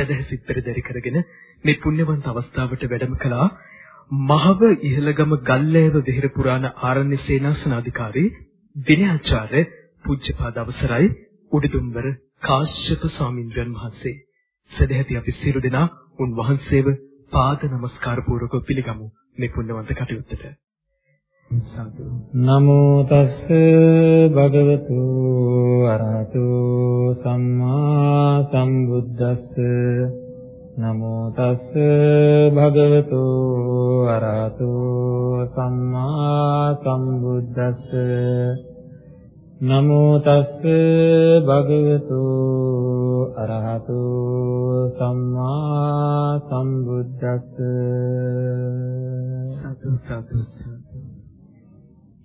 සදහසිත පෙරදරි කරගෙන මේ පුණ්‍යවන්ත අවස්ථාවට වැඩම කළා. මහව ඉහළගම ගල්ලෑව විහෙර පුරාණ ආරණ්‍ය සේනාසනාධිකාරී විනයාචාර්ය පූජ්‍යපාද අවසරයි. උඩුදුම්බර කාශ්‍යප ස්වාමින්වයන් වහන්සේ. සදැහැති අපි සියලු දෙනා උන් වහන්සේව පාද නමස්කාර පූර්වක පිළිගමු මේ පුණ්‍යවන්ත කටයුත්තට. නමෝ තස්ස භගවතු අරහතු සම්මා සම්බුද්දස්ස. නමෝ තස්ස භගවතු අරහතු සම්මා සම්බුද්දස්ස. නමෝ තස්ස භගවතු අරහතු සම්මා සම්බුද්දස්ස. සතු සතු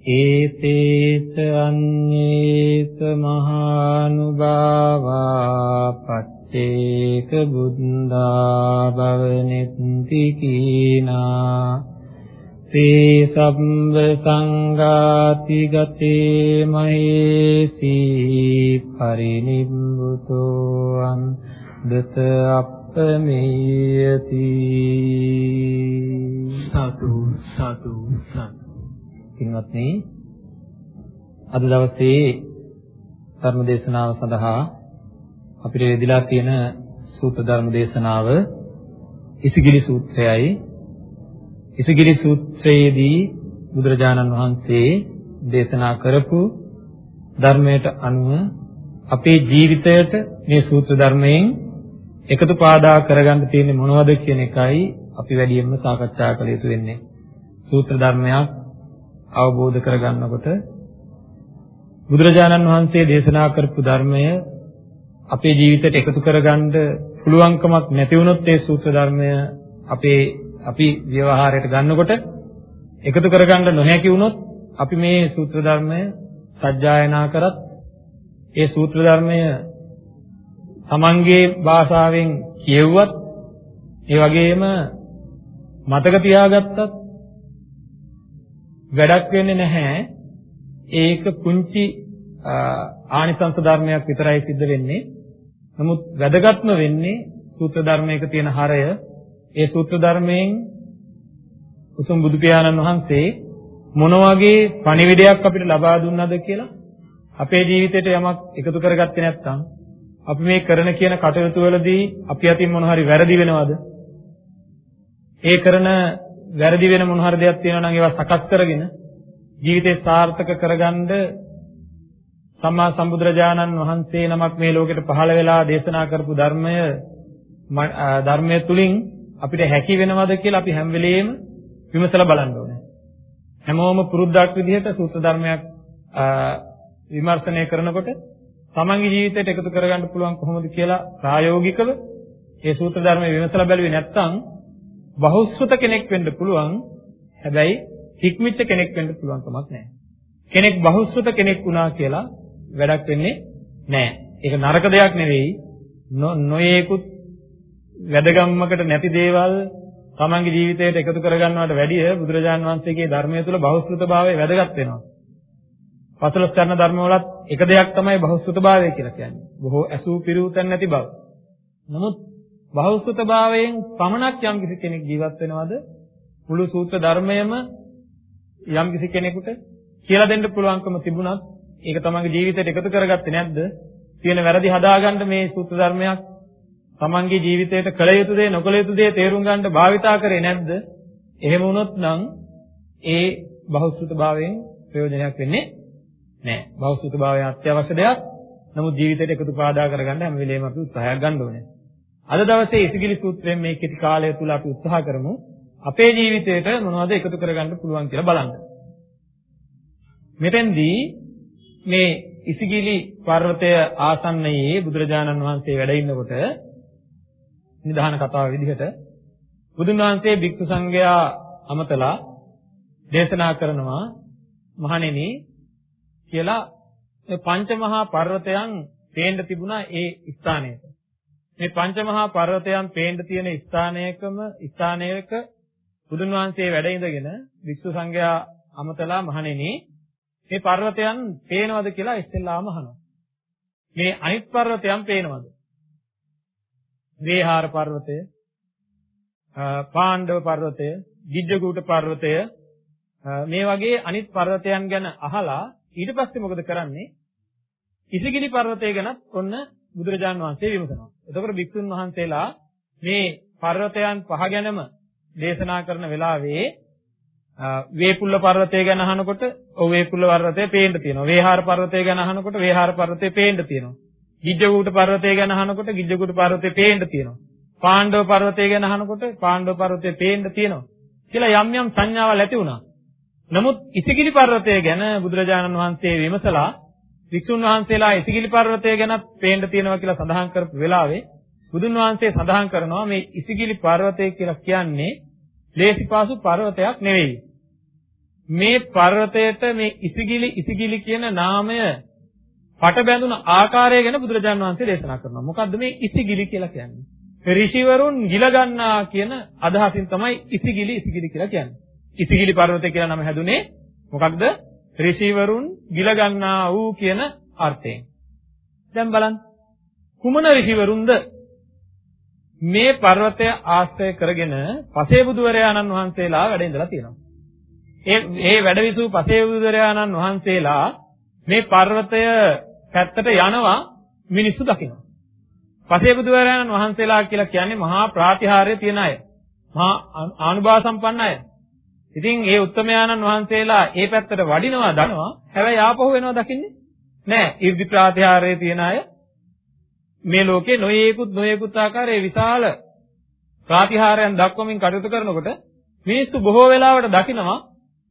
ඒතේච අඤ්ඤේත මහානුභාවා පච්චේක බුද්ධා භවනෙත්ති කීනා තේ සම්බ සංඝාති ගතේ මහේසි පරිනිබ්බුතෝ අන් දත අප්පමේයති සතු සතු සතු පින්වත්නි අද දවසේ ධර්ම දේශනාව සඳහා අපිට ලැබිලා තියෙන සූත්‍ර ධර්ම දේශනාව ඉසිගිලි සූත්‍රයයි ඉසිගිලි සූත්‍රයේදී බුදුරජාණන් වහන්සේ දේශනා කරපු ධර්මයට අනුව අපේ ජීවිතයට මේ සූත්‍ර ධර්මයෙන් එකතු පාදා කරගන්න තියෙන්නේ මොනවද කියන එකයි අපි වැඩියෙන්ම සාකච්ඡා කළ යුතු වෙන්නේ. සූත්‍ර ධර්මයක් අවබෝධ කරගන්නකොට බුදුරජාණන් වහන්සේ දේශනා කරපු ධර්මය අපේ ජීවිතයට එකතු කරගන්න පුළුවන්කමක් නැති වුණොත් ඒ සූත්‍ර ධර්මය අපේ අපි ව්‍යවහාරයට ගන්නකොට එකතු කරගන්න නොහැකි වුණොත් අපි මේ සූත්‍ර ධර්මය සජ්ජායනා කරත් ඒ සූත්‍ර ධර්මය තමන්ගේ භාෂාවෙන් කියවුවත් ඒ වගේම මතක තියාගත්තත් වැඩක් වෙන්නේ නැහැ. ඒක පුංචි ආනිසංස ධර්මයක් විතරයි සිද්ධ වෙන්නේ. නමුත් වැදගත්ම වෙන්නේ සූත්‍ර ධර්මයක තියෙන හරය. ඒ සූත්‍ර ධර්මයෙන් උතුම් බුදු පියාණන් වහන්සේ මොන වගේ පණිවිඩයක් අපිට ලබා දුන්නද කියලා අපේ ජීවිතේට යමක් එකතු කරගත්තේ නැත්නම් අපි මේ කරන කියන කටයුතු වලදී අපි අතින් මොන හරි වැරදි වෙනවද? ඒ කරන වැරදි වෙන මොන හරි දෙයක් තියෙනවා නම් ඒවා සකස් කරගෙන ජීවිතේ සාර්ථක කරගන්න සම්මා සම්බුදුරජාණන් වහන්සේ නමක් මේ ලෝකෙට පහළ වෙලා දේශනා කරපු ධර්මය ධර්මයේ තුලින් අපිට හැකි වෙනවද කියලා අපි හැම වෙලෙම විමසලා බලන්න ඕනේ. හැමෝම පුරුද්දක් විදිහට සූත්‍ර ධර්මයක් විමර්ශනය කරනකොට තමන්ගේ ජීවිතයට එකතු කරගන්න පුළුවන් කොහොමද කියලා ප්‍රායෝගිකව ඒ සූත්‍ර ධර්මයේ විමසලා බැලුවේ නැත්නම් බහුශ්‍රත කෙනෙක් වෙන්න පුළුවන්. හැබැයි හික්මිච්ච කෙනෙක් වෙන්න පුළුවන් කමක් නැහැ. කෙනෙක් බහුශ්‍රත කෙනෙක් වුණා කියලා වැඩක් වෙන්නේ නැහැ. ඒක නරක දෙයක් නෙවෙයි. නොයේකුත් වැදගම්මකට නැති දේවල් තමන්ගේ ජීවිතයට එකතු කරගන්නවට වැඩිය බුදුරජාන් වහන්සේගේ ධර්මය තුළ බහුශ්‍රතභාවය වැදගත් වෙනවා. පසළොස් චරණ ධර්ම වලත් එක දෙයක් තමයි බහුශ්‍රතභාවය කියලා කියන්නේ. බොහෝ ඇසූ පිරූතන් නැති බව. නමුත් බහුසුතභාවයෙන් පමණක් යම් කිසි කෙනෙක් ජීවත් වෙනවද මුළු සූත්‍ර ධර්මයම යම් කිසි කෙනෙකුට කියලා දෙන්න පුළුවන්කම තිබුණත් ඒක තමන්ගේ ජීවිතයට එකතු කරගත්තේ නැද්ද? තියෙන වැරදි හදාගන්න මේ සූත්‍ර ධර්මයක් තමන්ගේ ජීවිතයට කළ යුතු දේ නොකළ යුතු දේ තේරුම් ගන්න භාවිතා කරේ නැද්ද? එහෙම වුණොත් නම් ඒ බහුසුතභාවයෙන් ප්‍රයෝජනයක් වෙන්නේ නැහැ. බහුසුතභාවය අත්‍යවශ්‍ය දෙයක්. නමුත් ජීවිතයට එකතු පාදා කරගන්න හැම වෙලේම අපි උත්සාහයක් ගන්න ඕනේ. අද දවසේ ඉසිගිලි සූත්‍රයෙන් මේ කෙටි කාලය තුල අපි උත්සාහ කරමු අපේ ජීවිතයට මොනවද එකතු කරගන්න පුළුවන් කියලා බලන්න. මෙතෙන්දී මේ ඉසිගිලි පර්වතය ආසන්නයේ බුදුරජාණන් වහන්සේ වැඩ ඉන්නකොට නිදාන කතාව විදිහට බුදුන් වහන්සේ භික්ෂු සංඝයා අමතලා දේශනා කරනවා මහණෙනි කියලා මේ පංචමහා පර්වතයන් පේන්න තිබුණා ඒ ස්ථානයට. මේ පංචමහා පර්වතයන් පේන්න තියෙන ස්ථානයකම ස්ථානයක බුදුන් වහන්සේ වැඩ ඉඳගෙන වික්ෂු සංඝයා අමතලා මහණෙනි මේ පර්වතයන් පේනවද කියලා ඉස්සෙල්ලාම අහනවා. මේ අනිත් පර්වතයන් පේනවද? වේහාර පර්වතය, පාණ්ඩව පර්වතය, ගිජ්ජකූට පර්වතය මේ වගේ අනිත් පර්වතයන් ගැන අහලා ඊට පස්සේ මොකද කරන්නේ? ඉසිගිලි පර්වතය ගැනත් ඔන්න බුදුරජාන් වහන්සේ විමසනවා. එතකොට භික්ෂුන් වහන්සේලා මේ පර්වතයන් පහ ගැනම දේශනා කරන වෙලාවේ වේපුල්ල පර්වතය ගැන අහනකොට ඔව් වේපුල්ල පර්වතය පේන්න තියෙනවා. වේහාර පර්වතය ගැන අහනකොට වේහාර පර්වතය පේන්න තියෙනවා. ගිජ්ජකූට පර්වතය ගැන අහනකොට ගිජ්ජකූට පර්වතය පේන්න තියෙනවා. පාණ්ඩව පර්වතය ගැන අහනකොට පාණ්ඩව පර්වතය පේන්න තියෙනවා. කියලා යම් යම් සංඥාවල් ඇති වුණා. නමුත් ඉසිගිලි පර්වතය ගැන බුදුරජාණන් වහන්සේ විමසලා වික්ෂුන් වහන්සේලා ඉසිගිලි පර්වතය ගැනත් පේන්න තියෙනවා කියලා සඳහන් කරපු වෙලාවේ බුදුන් වහන්සේ සඳහන් කරනවා මේ ඉසිගිලි පර්වතය කියලා කියන්නේ ලේසිපාසු පර්වතයක් නෙවෙයි. මේ පර්වතයට මේ ඉසිගිලි ඉසිගිලි කියන නාමය පට බැඳුන ආකාරය ගැන බුදුරජාණන් වහන්සේ දේශනා කරනවා. මොකද්ද මේ ඉසිගිලි කියලා කියන්නේ? ඍෂිවරුන් ගිල ගන්නා කියන අදහසින් තමයි ඉසිගිලි ඉසිගිලි කියලා කියන්නේ. ඉසිගිලි පර්වතය කියලා නම හැදුනේ මොකක්ද? ඍෂිවරුන් ගිල ගන්නා වූ කියන අර්ථයෙන්. දැන් බලන්න. කුමන ඍෂිවරුන්ද මේ පර්වතය ආශ්‍රය කරගෙන පසේබුදුවරයාණන් වහන්සේලා වැඩ ඉඳලා තියෙනවා. ඒ ඒ වැඩවිසූ පසේබුදුවරයාණන් වහන්සේලා මේ පර්වතය පැත්තට යනවා මිනිස්සු දකිනවා. පසේබුදුවරයාණන් වහන්සේලා කියලා කියන්නේ මහා ප්‍රාතිහාර්ය තියෙන අය. මහා ආනුභාව සම්පන්න අය. ඉතින් ඒ උත්තමයාණන් වහන්සේලා ඒ පැත්තට වඩිනවා දනවා. හැබැයි ආපහු වෙනවා දකින්නේ නෑ. 이르දි ප්‍රාතිහාර්යයේ තියෙන අය මේ ලෝකේ නොයේකුත් නොයේකුත් ආකාරයේ විශාල ප්‍රාතිහාරයන් දක්වමින් කටයුතු කරනකොට මිනිස්සු බොහෝ වෙලාවට දකිනවා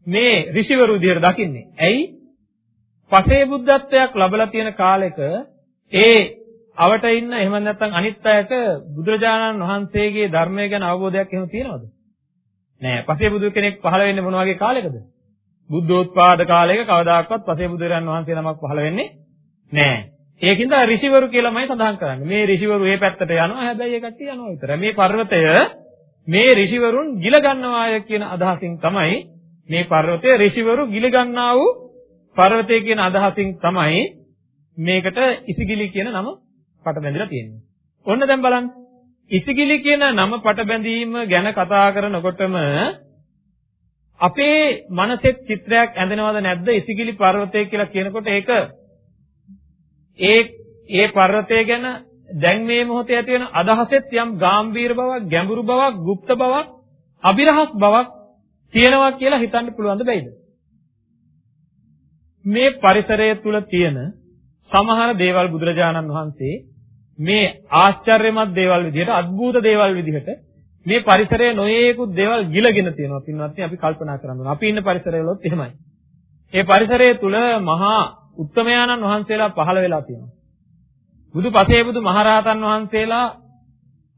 මේ ඍෂිවරු විදියට දකින්නේ. ඇයි? පසේ බුද්ධත්වයක් ලැබලා තියෙන කාලෙක ඒ අවට ඉන්න එහෙම නැත්නම් අනිත් අයට බුදුරජාණන් වහන්සේගේ ධර්මය ගැන අවබෝධයක් එහෙම තියෙනවද? නෑ. පසේ බුදු කෙනෙක් පහළ වෙන්නේ මොන වගේ කාලයකද? බුද්ධෝත්පාද කාලයක කවදාකවත් පසේ බුදුරජාණන් වහන්සේ නමක් පහළ වෙන්නේ නෑ. ඒකින්ද ඍෂිවරු කියලාමයි සඳහන් කරන්නේ. මේ ඍෂිවරු මේ පැත්තට යනවා. හැබැයි ඒ කට්ටිය යනවා විතරයි. මේ පර්වතය මේ ඍෂිවරුන් ගිල ගන්නවාය කියන අදහසින් තමයි මේ පර්වතය ඍෂිවරු ගිල ගන්නා වූ පර්වතය කියන අදහසින් තමයි මේකට ඉසිගිලි කියන නම පට බැඳලා තියෙන්නේ. ඔන්න දැන් බලන්න. ඉසිගිලි කියන නම පට බැඳීම ගැන කතා කරනකොටම අපේ මනසෙත් චිත්‍රයක් ඇඳෙනවද නැද්ද ඉසිගිලි පර්වතය කියලා කියනකොට ඒක ඒ ඒ පර්වතය ගැන දැන් මේ මොහොතේ ඇති වෙන අදහසෙත් යම් ගැඹීර බවක්, ගැඹුරු බවක්, গুপ্ত බවක්, අභිරහස් බවක් තියෙනවා කියලා හිතන්න පුළුවන්ද බැයිද? මේ පරිසරය තුල තියෙන සමහර දේවල් බුදුරජාණන් වහන්සේ මේ ආශ්චර්යමත් දේවල් විදිහට, අద్భుත දේවල් විදිහට මේ පරිසරයේ නොයේකුත් දේවල් ගිලගෙන තියෙනවා. පින්වත්නි අපි කල්පනා කරන්න අපි ඉන්න පරිසරවලත් එහෙමයි. ඒ පරිසරය තුල මහා උත්තමයාණන් වහන්සේලා පහළ වෙලා තියෙනවා. බුදු පසේබුදු මහරහතන් වහන්සේලා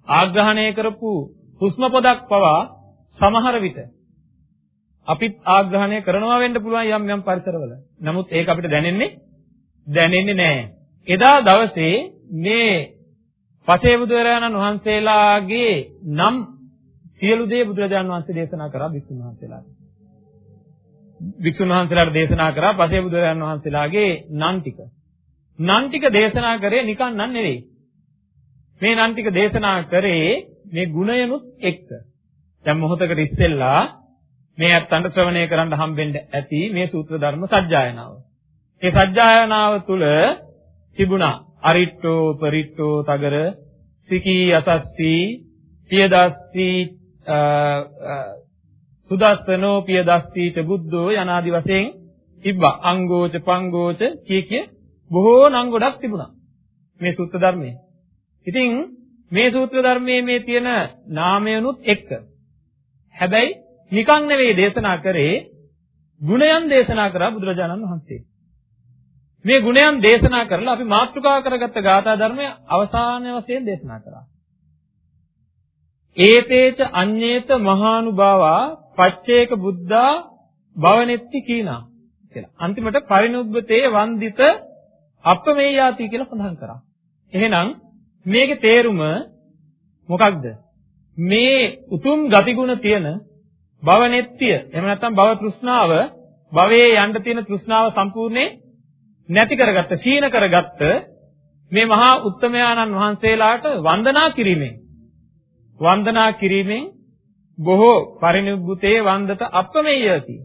ආග්‍රහණය කරපු හුස්ම පොදක් පවා සමහර විට අපිත් ආග්‍රහණය කරනවා වෙන්න පුළුවන් යම් යම් පරිසරවල. නමුත් ඒක අපිට දැනෙන්නේ දැනෙන්නේ නැහැ. එදා දවසේ මේ පසේබුදුරයන්න් වහන්සේලාගේ නම් සියලු දේ බුදුරජාණන් වහන්සේ දේශනා කරා බිස්සුන් වහන්සේලාට. වික්ෂුන් වහන්සේලාට දේශනා කරා පසේ බුදුරජාණන් වහන්සේලාගේ නන් ටික. නන් ටික දේශනා කරේ නිකන් නන් නෙවෙයි. මේ නන් ටික දේශනා කරේ මේ ගුණයනුත් එක්ක. දැන් මොහොතකට ඉස්සෙල්ලා මේ අත්තන්ට ශ්‍රවණය කරන්න හම්බෙන්න ඇති මේ සූත්‍ර ධර්ම සජ්ජායනාව. මේ සජ්ජායනාව තුල තිබුණා අරිට්ඨෝ පරිට්ඨෝ තගර සිකී අසස්සී පියදස්සී සුදස්සනෝ පිය දස්සීට බුද්ධෝ යනාදි වශයෙන් තිබ්බා. අංගෝච පංගෝච කිය කිය බොහෝ නම් ගොඩක් තිබුණා. මේ සූත්‍ර ධර්මයේ. ඉතින් මේ සූත්‍ර ධර්මයේ මේ තියෙන නාමයනුත් එක්ක. හැබැයි නිකන් නෙවෙයි දේශනා කරේ ගුණයන් දේශනා කරා බුදුරජාණන් වහන්සේ. මේ ගුණයන් දේශනා කරලා අපි මාතෘකා කරගත්ත ගාථා ධර්මය අවසාන වශයෙන් දේශනා කරා. ඒතේච අඤ්ඤේත මහානුභාවා පච්චේක බුද්ධා භවනෙත්ති කීනා කියලා. අන්තිමට පරිනුබ්බතේ වන්දිත අප්පමේයාති කියලා සඳහන් කරා. එහෙනම් මේකේ තේරුම මොකක්ද? මේ උතුම් ගතිගුණ තියෙන භවනෙත්තිය එහෙම නැත්නම් භව තෘෂ්ණාව භවයේ යන්න තියෙන තෘෂ්ණාව සම්පූර්ණේ නැති කරගත්ත, සීන කරගත්ත මේ මහා උත්තමයාණන් වහන්සේලාට වන්දනා කිරීමෙන් වන්දනා කිරීමෙන් බොහෝ පරිනිබ්බුතේ වන්දත අප්‍රමේයති.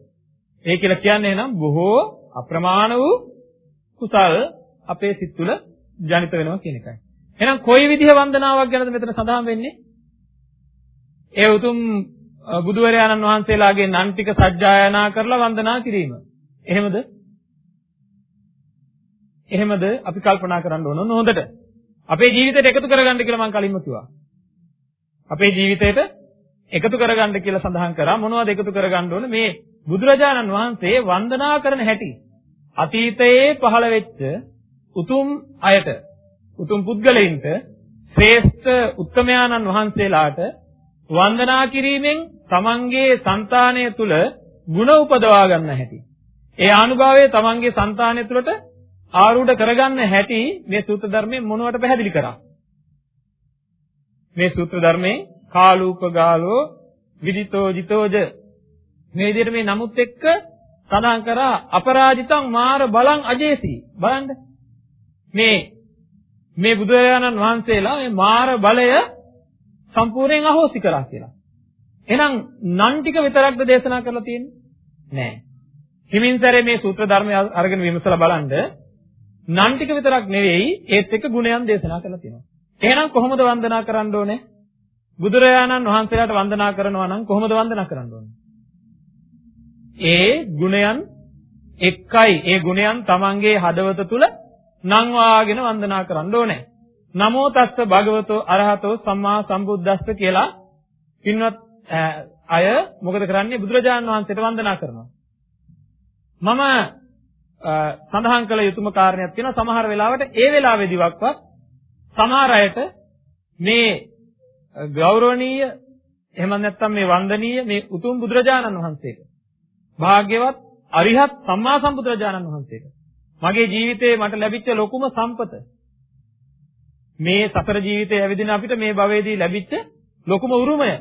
ඒ කියලා කියන්නේ නම් බොහෝ අප්‍රමාණ වූ කුසල් අපේ සිත් තුළ ජනිත වෙනවා කියන එකයි. එහෙනම් කොයි විදිහ වන්දනාවක් ගැනද මෙතන සඳහන් වෙන්නේ? ඒ උතුම් බුදුවරයාණන් වහන්සේලාගේ නන් ටික සජ්ජායනා කරලා වන්දනා කිරීම. එහෙමද? එහෙමද අපි කල්පනා කරන්න ඕන නෝදට. අපේ ජීවිතයට එකතු කරගන්න කියලා මම කලින්ම කිව්වා. අපේ ජීවිතයට එකතු කරගන්න කියලා සඳහන් කරා මොනවද එකතු කරගන්න ඕන මේ බුදුරජාණන් වහන්සේ වන්දනා කරන හැටි. අතීතයේ පහළ වෙච්ච උතුම් අයට උතුම් පුද්ගලයින්ට ශ්‍රේෂ්ඨ උත්තමයාණන් වහන්සේලාට වන්දනා කිරීමෙන් තමන්ගේ సంతානය තුල ಗುಣ උපදවා ගන්න හැටි. ඒ ආනුභාවය තමන්ගේ సంతානය තුලට ආරූඪ කරගන්න හැටි මේ සූත්‍ර ධර්මයේ මොනවට පැහැදිලි කරා. මේ සූත්‍ර ධර්මයේ කාලූපගාලෝ විදිතෝ ජිතෝජ මේ විදිහට මේ නමුත් එක්ක සඳහන් කරා අපරාජිතං මාර බලං අජේසි බලන්න මේ මේ බුදුරජාණන් වහන්සේලා මේ මාර බලය සම්පූර්ණයෙන් අහෝසි කරා කියලා. එහෙනම් නන් ටික විතරක්ද දේශනා කරලා තියෙන්නේ? නෑ. හිමින්සරේ මේ සූත්‍ර ධර්මය අරගෙන විමසලා බලන්න නන් ටික විතරක් නෙවෙයි ඒත් එක්ක ගුණයන් දේශනා කරලා තියෙනවා. එහෙනම් කොහොමද වන්දනා කරන්න ඕනේ? බුදුරජාණන් වහන්සේලාට වන්දනා කරනවා නම් කොහොමද වන්දනා කරන්න ඕනේ? ඒ ගුණයන් එක්කයි ඒ ගුණයන් තමන්ගේ හදවත තුල නම් වාගෙන වන්දනා කරන්න ඕනේ. නමෝ තස්ස භගවතෝ අරහතෝ සම්මා සම්බුද්දස්ස කියලා පින්වත් අය මොකද කරන්නේ බුදුරජාණන් වහන්සේට වන්දනා කරනවා. මම සඳහන් කළ යුතුම කාරණයක් තියෙනවා. සමහර වෙලාවට ඒ වෙලාවේදීවත් සමහර අයට මේ ගෞරවනීය එහෙම නැත්නම් මේ වන්දනීය මේ උතුම් බුදුරජාණන් වහන්සේට භාග්‍යවත් අරිහත් සම්මා සම්බුදුරජාණන් වහන්සේට මගේ ජීවිතේ මට ලැබිච්ච ලොකුම සම්පත මේ සතර ජීවිතේ ඇවිදින අපිට මේ භවයේදී ලැබිච්ච ලොකුම උරුමය.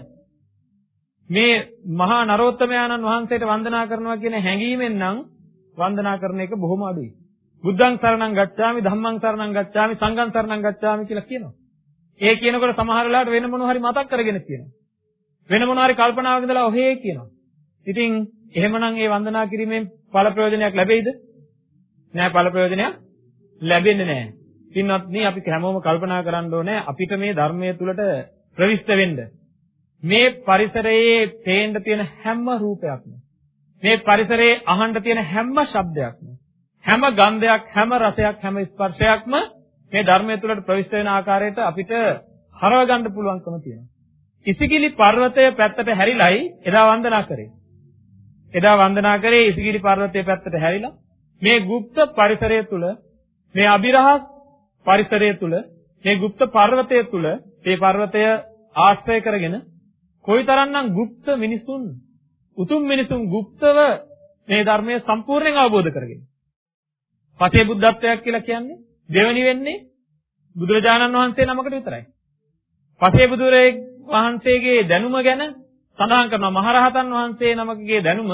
මේ මහා නරෝත්තමයාණන් වහන්සේට වන්දනා කරනවා කියන හැඟීමෙන් නම් වන්දනා කරන එක බොහොම අඩුයි. බුද්ධං සරණං ගච්ඡාමි ධම්මං සරණං ගච්ඡාමි සංඝං සරණං ගච්ඡාමි කියලා කියනවා. ඒ කියනකොට සමහර වෙලාවට වෙන මොනවා හරි මතක් කරගෙන කියනවා. වෙන මොනවා හරි කල්පනාවක ඉඳලා ඔහේ කියනවා. ඉතින් එහෙමනම් ඒ වන්දනා කිරීමෙන් ඵල ප්‍රයෝජනයක් ලැබෙයිද? නෑ ඵල ප්‍රයෝජනයක් ලැබෙන්නේ නෑ. පින්වත්නි අපි හැමෝම කල්පනා කරන්න ඕනේ අපිට මේ ධර්මයේ තුලට ප්‍රවිෂ්ඨ වෙන්න. මේ පරිසරයේ පේන්න තියෙන හැම රූපයක්ම මේ පරිසරයේ අහන්න තියෙන හැම ශබ්දයක්ම හැම ගන්ධයක් හැම රසයක් හැම ස්පර්ශයක්ම මේ ධර්මයේ තුලට ප්‍රවිෂ්ඨ වෙන ආකාරයට අපිට හරව ගන්න පුළුවන්කම තියෙනවා. ඉසිගිලි පර්වතය පැත්තට හැරිලයි එදා වන්දනා කරේ. එදා වන්දනා කරේ ඉසිගිලි පර්වතය පැත්තට හැරිලා මේ গুপ্ত පරිසරය තුල මේ අභිරහස් පරිසරය තුල මේ গুপ্ত පර්වතය තුල මේ පර්වතය ආශ්‍රය කරගෙන කොයිතරම්නම් গুপ্ত මිනිසුන් උතුම් මිනිසුන් গুপ্তව මේ ධර්මය සම්පූර්ණයෙන් අවබෝධ කරගෙන. පසේ බුද්ධත්වයක් කියලා කියන්නේ දෙවනි වෙන්නේ බුදුරජාණන් වහන්සේ නමකට විතරයි. පසේ බුදුරේ වහන්සේගේ දැනුම ගැන සඳහන් කරනවා මහරහතන් වහන්සේ නමකගේ දැනුම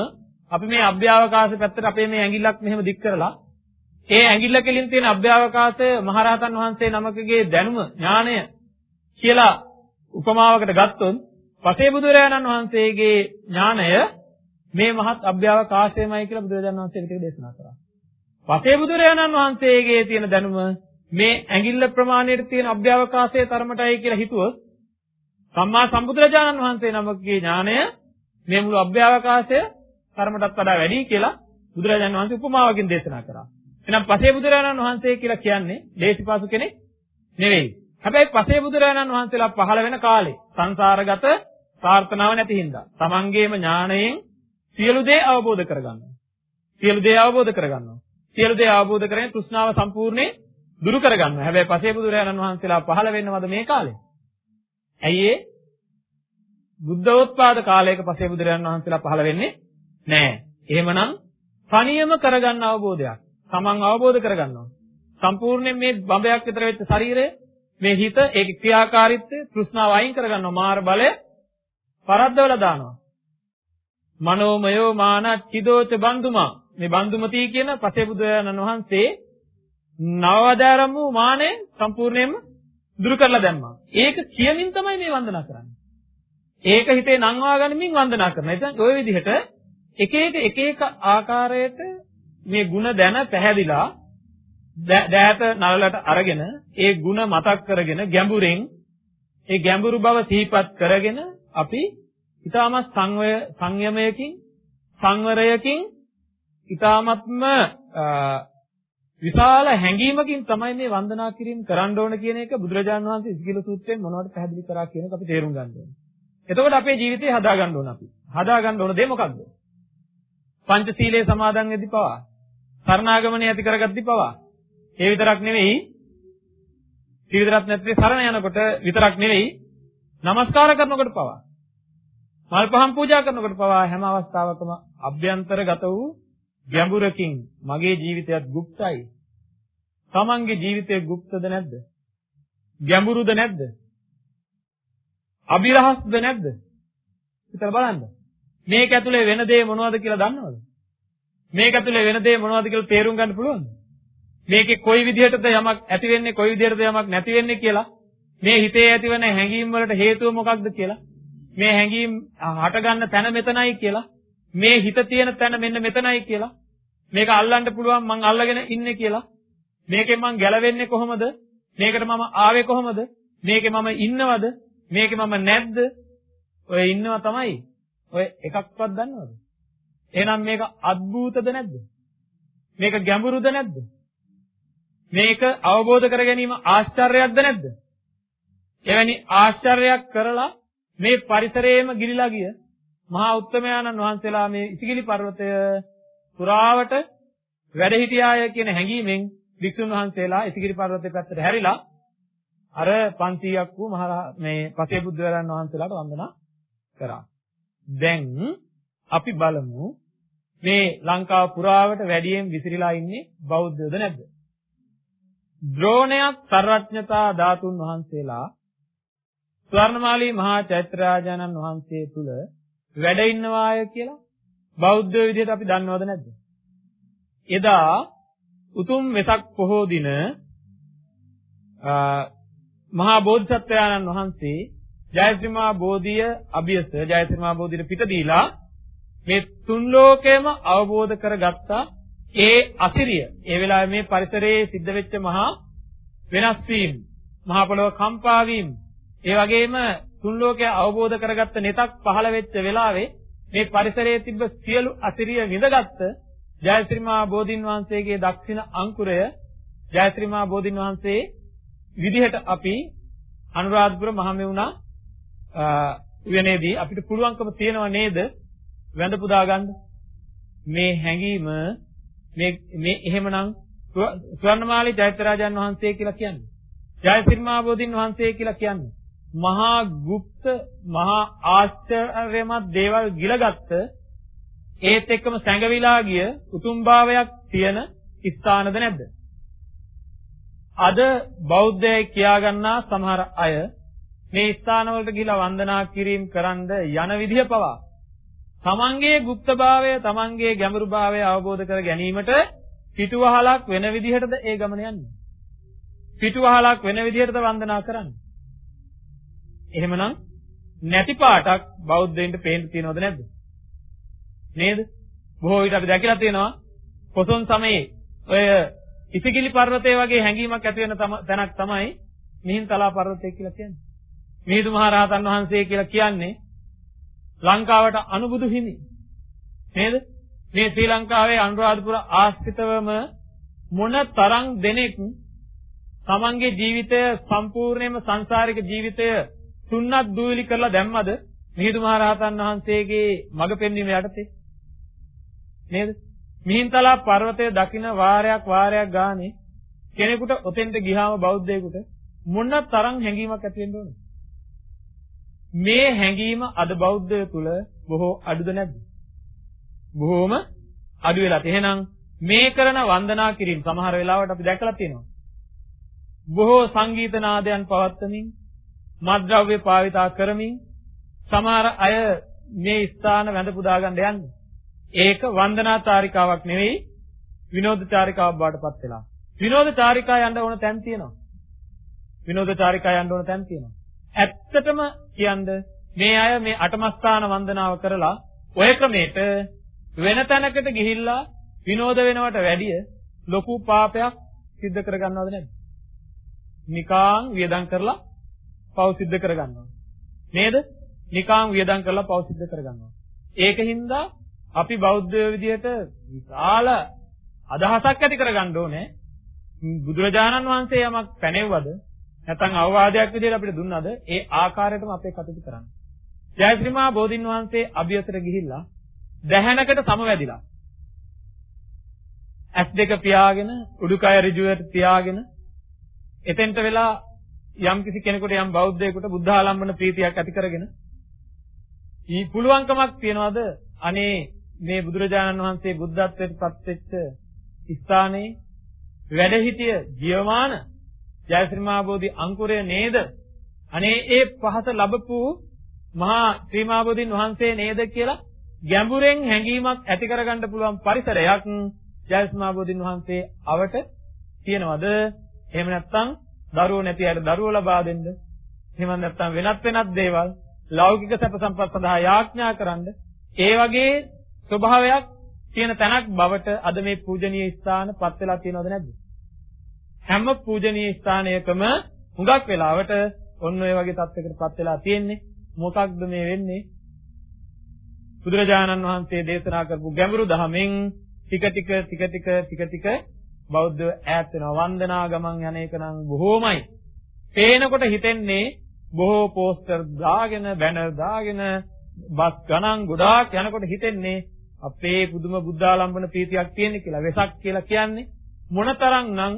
අපි මේ අභ්‍යවකාශ පැත්තට අපේ මේ ඇඟිල්ලක් මෙහෙම දික් කරලා ඒ ඇඟිල්ල කෙලින් තියෙන අභ්‍යවකාශය මහරහතන් වහන්සේ නමකගේ දැනුම ඥාණය කියලා උපමාවකට ගත්තොත් පසේ බුදුරජාණන් වහන්සේගේ ඥාණය මේ මහත් අභ්‍යවකාශයමයි කියලා බුදුරජාණන් වහන්සේ විතර දේශනා කරා. පසේ බුදුරජාණන් වහන්සේගේ තියෙන දැනුම මේ ඇඟිල්ල ප්‍රමාණයට තියෙන අභ්‍යවකාශයේ තරමටයි කියලා හිතුවොත් සම්මා සම්බුදුරජාණන් වහන්සේ නමකගේ ඥාණය මේ මුළු අභ්‍යවකාශය තරමටත් වඩා වැඩි කියලා බුදුරජාණන් වහන්සේ උපමාවකින් දේශනා කරා. එහෙනම් පසේ බුදුරජාණන් වහන්සේ කියලා කියන්නේ දේශපාසු කෙනෙක් නෙවෙයි. හැබැයි පසේ බුදුරජාණන් වහන්සේලා පහළ වෙන කාලේ සංසාරගත ප්‍රාර්ථනාව නැති හින්දා තමන්ගේම ඥාණයෙන් සියලු දේ අවබෝධ කරගන්නවා. සියලු දේ අවබෝධ කරගන්නවා. සියලු දේ අවබෝධ කරගෙන තෘෂ්ණාව සම්පූර්ණයෙන් දුරු කරගන්නවා. හැබැයි පසේ බුදුරජාණන් වහන්සේලා පහළ වෙන්නවද මේ කාලේ? ඇයි ඒ? බුද්ධෝත්පාද කාලයක පසේ බුදුරජාණන් වහන්සේලා පහළ වෙන්නේ නැහැ. එහෙමනම් තනියම කරගන්න අවබෝධයක්. තමන් අවබෝධ කරගන්නවා. සම්පූර්ණයෙන් මේ බඹයක් විතර වෙච්ච ශරීරය මේ හිත ඒකේ ක්‍රියාකාරීත්වය තෘෂ්ණාව අයින් කරගන්නවා. මාර බලය පරද්දවල දානවා. මනෝමයෝ මාන චිදෝච බන්දුමා මේ බන්දුමති කියන පසේ බුදුරජාණන් වහන්සේ නවදාරම් වූ මානෙ සම්පූර්ණයෙන්ම දුරු කරලා දැම්මා. ඒක කියමින් තමයි මේ වන්දනා කරන්නේ. ඒක හිතේ නංවා ගනිමින් වන්දනා කරනවා. එතන ওই විදිහට එක එක එක එක ආකාරයට මේ ಗುಣ දැන පැහැදිලා දෑත නළලට අරගෙන ඒ ಗುಣ මතක් කරගෙන ගැඹුරෙන් ඒ ගැඹුරු බව සිහිපත් කරගෙන අපි ඊටාම සංවය සංයමයකින් සංවරයකින් ඊටාමත්ම විශාල හැඟීමකින් තමයි මේ වන්දනා කිරීම කරන්න ඕන කියන එක බුදුරජාන් වහන්සේ ඉස්ගිල සූත්‍රයෙන් මොනවද පැහැදිලි කරා කියන එක අපි තේරුම් ගන්න ඕනේ. එතකොට අපේ ජීවිතේ හදා ගන්න ඕන අපි. හදා ගන්න ඕන දේ මොකක්ද? පංචශීලයේ සමාදන් වෙද්දී පවා, සරණාගමණය ඇති කරගද්දී පවා. ඒ විතරක් නෙවෙයි ත්‍රිවිධ රත්නත්‍රි සරණ යනකොට විතරක් නෙවෙයි নমස්කාර කරනකොට පවා මල් පහන් පූජා කරනකොට පවා හැම අවස්ථාවකම අභ්‍යන්තරගත වූ ගැඹුරකින් මගේ ජීවිතයත් গুপ্তයි. තමන්ගේ ජීවිතය গুপ্তද නැද්ද? ගැඹුරුද නැද්ද? අභිරහස්ද නැද්ද? විතර බලන්න. මේක ඇතුලේ වෙන දේ මොනවද කියලා දන්නවද? මේක ඇතුලේ වෙන දේ මොනවද කියලා තේරුම් ගන්න පුළුවන්ද? මේකේ කොයි විදිහටද යමක් ඇති වෙන්නේ කොයි විදිහටද යමක් නැති වෙන්නේ කියලා? මේ හිතේ ඇතිවන හැඟීම් වලට හේතුව මොකක්ද කියලා? මේ හැඟීම් හටගන්න තැන මෙතනයි කියලා? මේ හිත තියෙන තැන මෙන්න මෙතනයි කියලා? මේක අල්ලන්න පුළුවන් මං අල්ලගෙන ඉන්නේ කියලා? මේකෙන් මං ගැලවෙන්නේ කොහොමද? මේකට මම ආවේ කොහොමද? මේකේ මම ඉන්නවද? මේකේ මම නැද්ද? ඔය ඉන්නවා තමයි. ඔය එකක්වත් දන්නවද? එහෙනම් මේක අద్භූතද නැද්ද? මේක ගැඹුරුද නැද්ද? මේක අවබෝධ කර ගැනීම ආශ්චර්යයක්ද නැද්ද එවැනි ආශ්චර්යයක් කරලා මේ පරිසරයේම ගිලිලා ගිය මහා උත්තමයාණන් වහන්සේලා මේ ඉසිගිලි පර්වතය පුරාවට වැඩ හිටියාය කියන හැඟීමෙන් වික්ෂුන් වහන්සේලා ඉසිගිලි පර්වතයේ පැත්තට හැරිලා අර 500ක් වූ මහා මේ පසේ බුද්ධවරයන් වහන්සේලාට වන්දනා කරා. දැන් අපි බලමු මේ ලංකාව පුරාවට වැඩියෙන් විසිරීලා ඉන්නේ බෞද්ධයෝද නැද්ද? ද්‍රෝණයක් සර්වඥතා ධාතුන් වහන්සේලා ස්වර්ණමාලී මහා චෛත්‍යරාජානන් වහන්සේ තුල වැඩ ඉන්නවාය කියලා බෞද්ධ විදිහට අපි දන්නවද නැද්ද? එදා උතුම් වෙසක් පොහෝ දින මහා බෝධිසත්වයාණන් වහන්සේ ජයශ්‍රීමා බෝධිය අභියස ජයශ්‍රීමා බෝධියට පිට දීලා මේ තුන් ලෝකයම අවබෝධ කරගත්තා ඒ අසිරිය. ඒ වෙලාවේ මේ පරිසරයේ සිද්ධ වෙච්ච මහා වෙනස් වීම මහා පොළොව කම්පා වීම ඒ වගේම තුන් ලෝකය අවබෝධ කරගත්ත netak පහළ වෙච්ච වෙලාවේ මේ පරිසරයේ තිබ්බ සියලු අසිරිය විඳගත්ත ජයශ්‍රීමා බෝධින් වහන්සේගේ දක්ෂින අංකුරය ජයශ්‍රීමා බෝධින් වහන්සේ විදිහට අපි අනුරාධපුර මහමෙවුනා වෙනේදී අපිට පුළුවන්කම තියෙනව නේද? වැඳ පුදා ගන්න. මේ හැඟීම මේ මේ එහෙමනම් ස්වර්ණමාලී ජයත්‍රාජන් වහන්සේ කියලා කියන්නේ ජයසිරිමා බෝධින් වහන්සේ කියලා කියන්නේ මහා গুপ্ত මහා ආශ්චර්යමත් දේවල් ගිලගත්ත ඒත් එක්කම සැඟවිලා ගිය උතුම්භාවයක් තියෙන ස්ථානද නැද්ද? අද බෞද්ධයයි කියා ගන්නා සමහර අය මේ ස්ථානවලට ගිහිලා වන්දනා කිරීම කරන්ද යන විදිහ පවා තමන්ගේ গুপ্তභාවය තමන්ගේ ගැඹුරුභාවය අවබෝධ කර ගැනීමට පිටුවහලක් වෙන විදිහටද ඒ ගමන යන්නේ? පිටුවහලක් වෙන විදිහටද වන්දනා කරන්නේ? එහෙමනම් නැති පාටක් බෞද්ධයින්ට පේන්න තියෙනවද නැද්ද? නේද? බොහෝ විට අපි දැකලා තියෙනවා පොසොන් සමයේ ඔය ඉසිගිලි පර්වතය වගේ හැඟීමක් ඇති වෙන තැනක් තමයි මිහින්තලා පර්වතය කියලා කියන්නේ. මිහිඳු මහ රහතන් වහන්සේ කියලා කියන්නේ ලංකාවට අනුබුදු හිමි. නේද? මේ ශ්‍රී ලංකාවේ අනුරාධපුර ආශ්‍රිතවම මොන තරම් දෙනෙක් තමන්ගේ ජීවිතය සම්පූර්ණයෙන්ම සංසාරික ජීවිතය සුන්නත් දූවිලි කරලා දැම්මද මිහිඳු මහ රහතන් වහන්සේගේ මඟ පෙන්වීම යටතේ නේද මිහින්තලා පර්වතය දකින්න වාරයක් වාරයක් ගානේ කෙනෙකුට ඔතෙන්ට ගියාම බෞද්ධයෙකුට මොන තරම් හැඟීමක් ඇති වෙන්න ඕනද මේ හැඟීම අද බෞද්ධය තුල බොහෝ අඩුද නැද්ද බොහෝම අඩු වෙලා තියෙනවා මේ කරන වන්දනා කිරීම සමහර වෙලාවට අපි දැකලා තියෙනවා බොහෝ සංගීත නාදයන් පවත්වමින් මත්ද්‍රව්‍ය භාවිතා කරමින් සමහර අය මේ ස්ථාන වැඳ පුදා ගන්න යන්නේ. ඒක වන්දනා චාරිකාවක් නෙවෙයි විනෝද චාරිකාවක් බවට පත් වෙලා. විනෝදචාරිකා යන්න ඕන තැන් තියෙනවා. විනෝදචාරිකා යන්න ඕන තැන් තියෙනවා. ඇත්තටම කියන්නේ මේ අය මේ අටමස්ථාන වන්දනාව කරලා ඔය ක්‍රමයට වෙන තැනකට ගිහිල්ලා විනෝද වෙනවට වැඩිය ලොකු පාපයක් සිද්ධ කරගන්නවද නැද්ද? නිකාං වියදම් කරලා පව් සිද්ධ කරගන්නවා. නේද? නිකාං වියදම් කරලා පව් සිද්ධ කරගන්නවා. ඒකින්ද අපි බෞද්ධ විදියට විශාල අදහසක් ඇති කරගන්න ඕනේ. බුදුරජාණන් වහන්සේ යමක් පැනෙව්වද නැත්නම් අවවාදයක් විදිහට අපිට දුන්නද ඒ ආකාරයටම අපේ කටයුතු කරන්න. ජයශ්‍රීමා බෝධින් වහන්සේ අභියසට ගිහිල්ලා දැහැනකට සමවැදිලා ඇස් දෙක පියාගෙන උඩුකය ඍජුවට තියාගෙන එතෙන්ට වෙලා යම් කිසි කෙනෙකුට යම් බෞද්ධයෙකුට බුද්ධ ආලම්බන ප්‍රීතියක් ඇති කරගෙන ඊ පුළුවන්කමක් තියනවාද අනේ මේ බුදුරජාණන් වහන්සේ බුද්ධත්වයට පත් වෙච්ච ස්ථානයේ වැඩ සිටිය ජීවමාන ජයශ්‍රීමා බෝධි අංකුරය නේද? අනේ ඒ පහස ලැබපු මහා ශ්‍රීමා බෝධින් වහන්සේ නේද කියලා ගැඹුරෙන් හැඟීමක් ඇති කරගන්න පුළුවන් පරිසරයක් ජයශ්‍රීමා බෝධින් වහන්සේ අවට තියෙනවද? එහෙම නැත්නම් දරුවෝ නැති අයට දරුවෝ ලබා දෙන්න. එහෙම නැත්නම් වෙනත් වෙනත් දේවල් ලෞකික සැප සම්පත් සඳහා යාඥා කරන්න. ඒ වගේ ස්වභාවයක් තියෙන තැනක් බවට අද මේ පූජනීය ස්ථාන පත් වෙලා තියෙනවද නැද්ද? හැම පූජනීය ස්ථානයකම හුඟක් වෙලාවට ඔන්න ඔය වගේ තත්යකට පත් වෙලා තියෙන්නේ. මොකක්ද මේ වෙන්නේ? බුදුරජාණන් වහන්සේ දේශනා කරපු ගැඹුරු ධහමෙන් ටික ටික ටික ටික ටික ටික බෞද්ධ ඈත් වෙනවා. වන්දනා ගමන් යන එක නම් බොහෝමයි. පේනකොට හිතෙන්නේ බොහෝ පෝස්ටර් දාගෙන බැනර් දාගෙන බස් ගණන් ගොඩාක් යනකොට හිතෙන්නේ අපේ පුදුම බුද්ධාලම්බන ප්‍රීතියක් තියෙන කියලා. වෙසක් කියලා කියන්නේ මොනතරම් නම්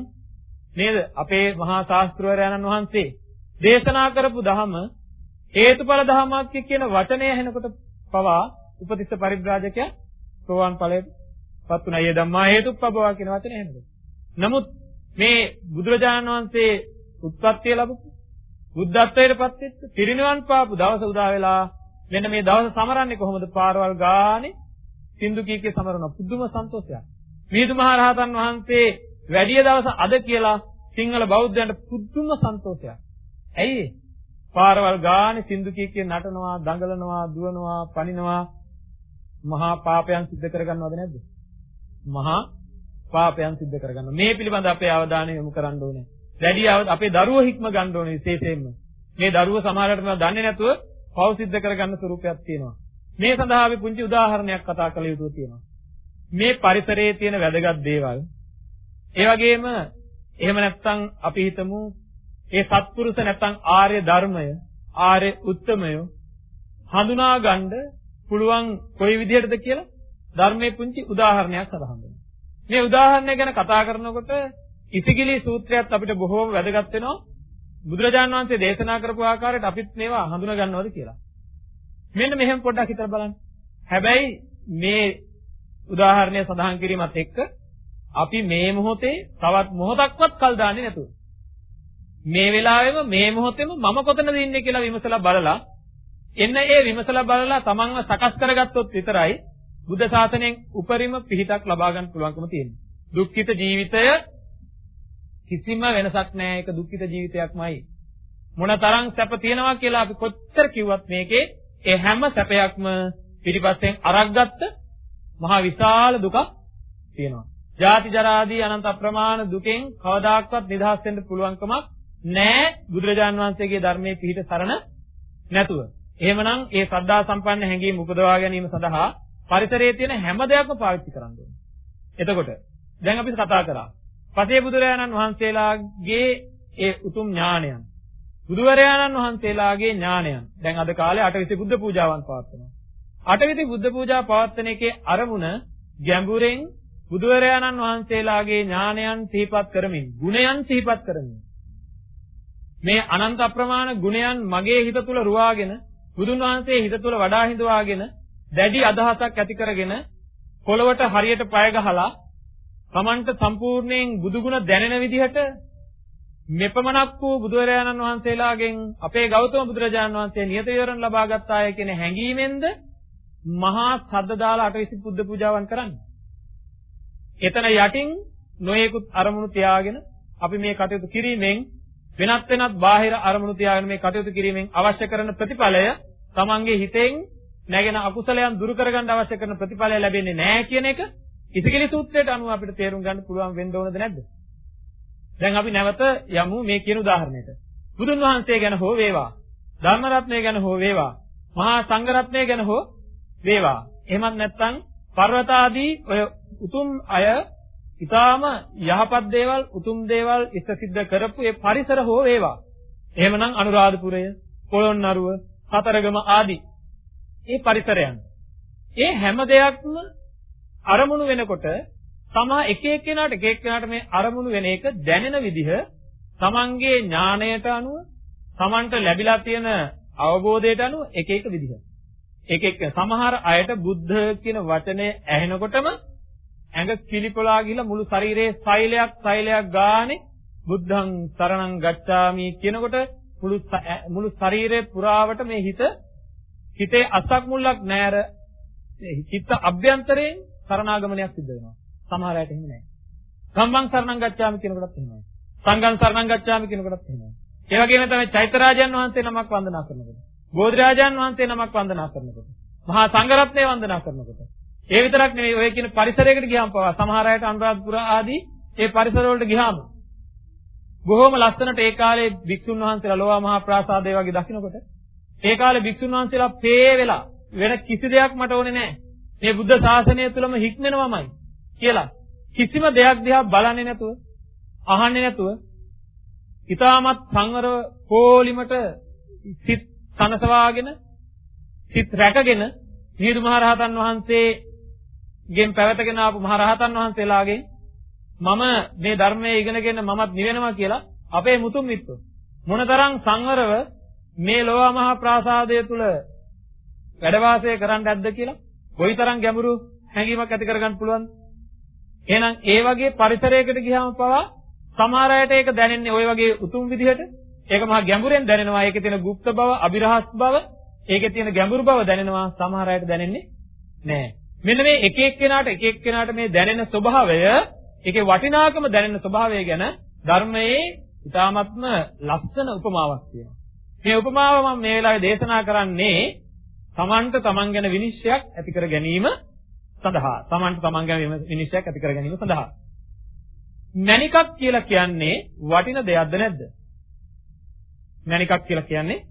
නේද? අපේ මහා ශාස්ත්‍රවරයන්න් වහන්සේ දේශනා කරපු ධහම හේතුඵල ධහමක් කියන වචනය ඇහෙනකොට පවා උපතිස්ස පරිබ්‍රාජකයා සෝවාන් ඵලයට පත් වුණා. "යේ ධම්මා හේතුප්පබවා" කියන වචනේ ඇහෙනකොට. නමුත් මේ බුදුරජාණන් වහන්සේ උත්පත්තිය ලැබපු බුද්ධත්වයට පත් වෙච්ච පිරිනිවන් පාපු දවස උදා වෙලා මෙන්න මේ දවස සමරන්නේ කොහොමද? පාරවල් ගානේ සින්දු කීකේ සමරන පුදුම සන්තෝෂයක්. මිහිඳු මහ රහතන් වහන්සේ වැඩි දවස අද කියලා සිංහල බෞද්ධයන්ට පුදුම සන්තෝෂයක්. ඇයි පාරවල් ගානේ සින්දු කීකේ නටනවා, දඟලනවා, දුවනවා, පනිනවා මහා පාපයන් සිද්ධ කරගන්නවද නැද්ද? මහා පාපයන් සිද්ධ කරගන්නවා. මේ පිළිබඳ අපේ අවධානය යොමු කරන්න ඕනේ. දැඩි අපේ දරුවෝ හික්ම ගන්න ඕනේ විශේෂයෙන්ම. මේ දරුවෝ සමහරවිට මම දන්නේ නැතුව පව් සිද්ධ කරගන්න ස්වරූපයක් තියෙනවා. මේ සඳහා අපි පුංචි උදාහරණයක් කතා කළ යුතු තියෙනවා. මේ පරිසරයේ තියෙන වැදගත් දේවල් ඒ වගේම එහෙම නැත්නම් අපි හිතමු ඒ සත්පුරුෂ නැත්නම් ආර්ය ධර්මය ආර්ය උත්තමය හඳුනා ගන්න පුළුවන් කොයි විදිහටද කියලා ධර්මයේ පුංචි උදාහරණයක් සඳහන් වෙනවා. මේ උදාහරණය ගැන කතා කරනකොට ඉසිගිලි සූත්‍රයත් අපිට බොහෝම වැදගත් වෙනවා. බුදුරජාණන් වහන්සේ දේශනා කරපු ආකාරයට අපිත් මේවා හඳුනා ගන්නවද කියලා. මෙන්න මෙහෙම පොඩ්ඩක් හිතලා බලන්න. හැබැයි මේ උදාහරණය සඳහන් කිරීමත් එක්ක අපි මේ මොහොතේ තවත් මොහොතක්වත් කල් දාන්නේ නැතුව මේ වෙලාවෙම මේ මොහොතේම මම කොතනද ඉන්නේ කියලා විමසලා බලලා එන්න ඒ විමසලා බලලා තමන්ව සකස් කරගත්තොත් විතරයි බුද්ධ ශාසනයෙන් උපරිම පිහිටක් ලබා ගන්න පුළුවන්කම තියෙන්නේ. දුක්ඛිත ජීවිතය කිසිම වෙනසක් නැහැ. ඒක දුක්ඛිත ජීවිතයක්මයි. මොනතරම් සැප තියෙනවා කියලා අපි කොච්චර කිව්වත් මේකේ ඒ හැම සැපයක්ම පිටිපස්සෙන් අරක්ගත්ත මහා විශාල දුකක් තියෙනවා. ජාති ජරා ආදී අනන්ත අප්‍රමාණ දුකෙන් කවදාක්වත් නිදහස් වෙන්න පුළුවන්කමක් නැහැ බුදුරජාන් වහන්සේගේ ධර්මයේ පිහිට සරණ නැතුව. එහෙමනම් ඒ ශ්‍රද්ධා සම්පන්න හැඟීම් උපදවා ගැනීම සඳහා පරිසරයේ තියෙන හැම දෙයක්ම පාවිච්චි කරන්න ඕනේ. එතකොට දැන් අපි කතා කරා. පසේ බුදුරජාණන් වහන්සේලාගේ ඒ උතුම් ඥානයන් බුදුවරයාණන් වහන්සේලාගේ ඥානයන්. දැන් අද කාලේ අටවිසි බුද්ධ පූජාවන් පවත්වනවා. අටවිසි බුද්ධ පූජා පවත්වන එකේ අරමුණ ගැඹුරෙන් බුදුවරයාණන් වහන්සේලාගේ ඥානයන් සිහිපත් කරමින්, ගුණයන් සිහිපත් කරමින් මේ අනන්ත අප්‍රමාණ ගුණයන් මගේ හිත තුල රුවාගෙන බුදුන් වහන්සේ හිත තුල වඩා හිඳවාගෙන දැඩි අදහසක් ඇති කරගෙන පොළවට හරියට පය ගහලා Tamanට සම්පූර්ණයෙන් බුදුගුණ දැනෙන විදිහට මෙපමණක් වූ බුදුරජාණන් වහන්සේලාගෙන් අපේ ගෞතම බුදුරජාණන් වහන්සේ නියත විවරණ ලබා ගත්ත අය කියන හැඟීමෙන්ද මහා සද්ද දාලා අටවිසි බුද්ධ පූජාවන් කරන්නේ. එතන යටින් නොයෙකුත් අරමුණු තියාගෙන අපි මේ කටයුතු කිරීමෙන් වෙනත් වෙනත් බාහිර අරමුණු තියාගෙන මේ කටයුතු කිරීමෙන් අවශ්‍ය කරන ප්‍රතිඵලය තමන්ගේ හිතෙන් නැගෙන අකුසලයන් දුරු කරගන්න අවශ්‍ය කරන ප්‍රතිඵලය ලැබෙන්නේ නැහැ කියන එක ඉසිකිලි සූත්‍රයට අනුව අපිට තේරුම් ගන්න පුළුවන් වෙන්න ඕනද නැද්ද? දැන් අපි නැවත යමු මේ කියන උදාහරණයට. බුදුන් වහන්සේ ගැන හෝ වේවා, ධර්ම රත්නය ගැන හෝ වේවා, මහා සංඝ රත්නය ගැන හෝ වේවා. එහෙමත් නැත්නම් පර්වත ආදී ඔය උතුම් අය ඊටාම යහපත් දේවල්, උතුම් දේවල් ඉෂ්ට සිද්ධ කරපු ඒ පරිසර හෝ වේවා. එහෙමනම් අනුරාධපුරය, පොළොන්නරුව, කතරගම ආදී ඒ පරිසරයන්. ඒ හැම දෙයක්ම අරමුණු වෙනකොට තමා එක එක්කෙනාට එක එක්කෙනාට මේ අරමුණු වෙන එක දැනෙන විදිහ තමන්ගේ ඥාණයට අනුව තමන්ට ලැබිලා තියෙන අවබෝධයට අනුව එක එක විදිහ. එක එක සමහර අයට බුද්ධ කියන වචනේ ඇහෙනකොටම ඇඟ කිලිපොලා ගිහලා මුළු ශරීරයේ සෛලයක් සෛලයක් ගානේ බුද්ධං සරණං ගච්ඡාමි කියනකොට මුළු මුළු ශරීරේ පුරාවට මේ හිත හිතේ අසක් මුල්ලක් නැර චිත්ත අභ්‍යන්තරයෙන් සරණාගමනයක් සිද්ධ වෙනවා. සමහර අයට එහෙම නැහැ. සම්බං සරණං ගච්ඡාමි කියනකොටත් එහෙමයි. සංඝං සරණං ගච්ඡාමි කියනකොටත් එහෙමයි. ඒ වගේම තමයි චෛත්‍යරාජයන් වහන්සේ නමක් වන්දනා කරනකොට, බෝධිරාජයන් වහන්සේ නමක් වන්දනා කරනකොට, මහා සංඝරත්නය වන්දනා කරනකොට. ඒ විතරක් නෙවෙයි ඔය කියන පරිසරයකට ගියාම පවා සමහර අයට අනුරාධපුර ආදී ඒ පරිසර වලට ගියාම බොහොම ලස්සනට ඒ කාලේ භික්ෂුන් වහන්සේලා ලෝවා මහා ප්‍රාසාදය වගේ දකින්නකොට ඒ කාලේ භික්ෂුන් වහන්සේලා පේ වෙලා වෙන කිසි දෙයක් මට ඕනේ නැහැ. මේ බුද්ධ ශාසනය තුලම හික්මනවමයි කියලා. කිසිම දෙයක් දිහා බලන්නේ නැතුව, අහන්නේ නැතුව, ඊටමත් සංවරව කෝලිමට සිත් සනසවාගෙන සිත් රැකගෙන මිහිඳු මහරහතන් වහන්සේගෙන් පැවතගෙන ආපු මහරහතන් වහන්සේලාගෙන් මම මේ ධර්මයේ ඉගෙනගෙන මමත් නිවෙනවා කියලා අපේ මුතුන් මිත්තෝ මොනතරම් සංවරව මේ ලෝවා මහා ප්‍රාසාදය තුල වැඩ වාසය කරන්න ඇද්ද කියලා කොයිතරම් ගැඹුරු හැඟීමක් ඇති කරගන්න පුළුවන්ද? එහෙනම් ඒ වගේ පරිසරයකට ගියාම පවා සමහර අයට ඒක දැනෙන්නේ ওই වගේ උතුම් විදිහට. ඒක මහා ගැඹුරෙන් දැනෙනවා. ඒකේ තියෙන গুপ্ত බව, අභිරහස් බව, ඒකේ තියෙන ගැඹුරු බව දැනෙනවා. සමහර අයට දැනෙන්නේ නැහැ. මෙන්න මේ එක එක්කෙනාට එක එක්කෙනාට මේ දැනෙන ස්වභාවය, ඒකේ වටිනාකම දැනෙන ස්වභාවය ගැන ධර්මයේ ඉතාමත්ම ලස්සන උපමාවක් තියෙනවා. මේ උපමාව මම මේ වෙලාවේ දේශනා කරන්නේ තමන්ට තමන් ගැන විනිශ්චයක් ඇති කර ගැනීම සඳහා. තමන්ට තමන් ගැන විනිශ්චයක් ඇති කර ගැනීම සඳහා. මණිකක් කියලා කියන්නේ වටින දෙයක්ද නැද්ද? මණිකක් කියලා කියන්නේ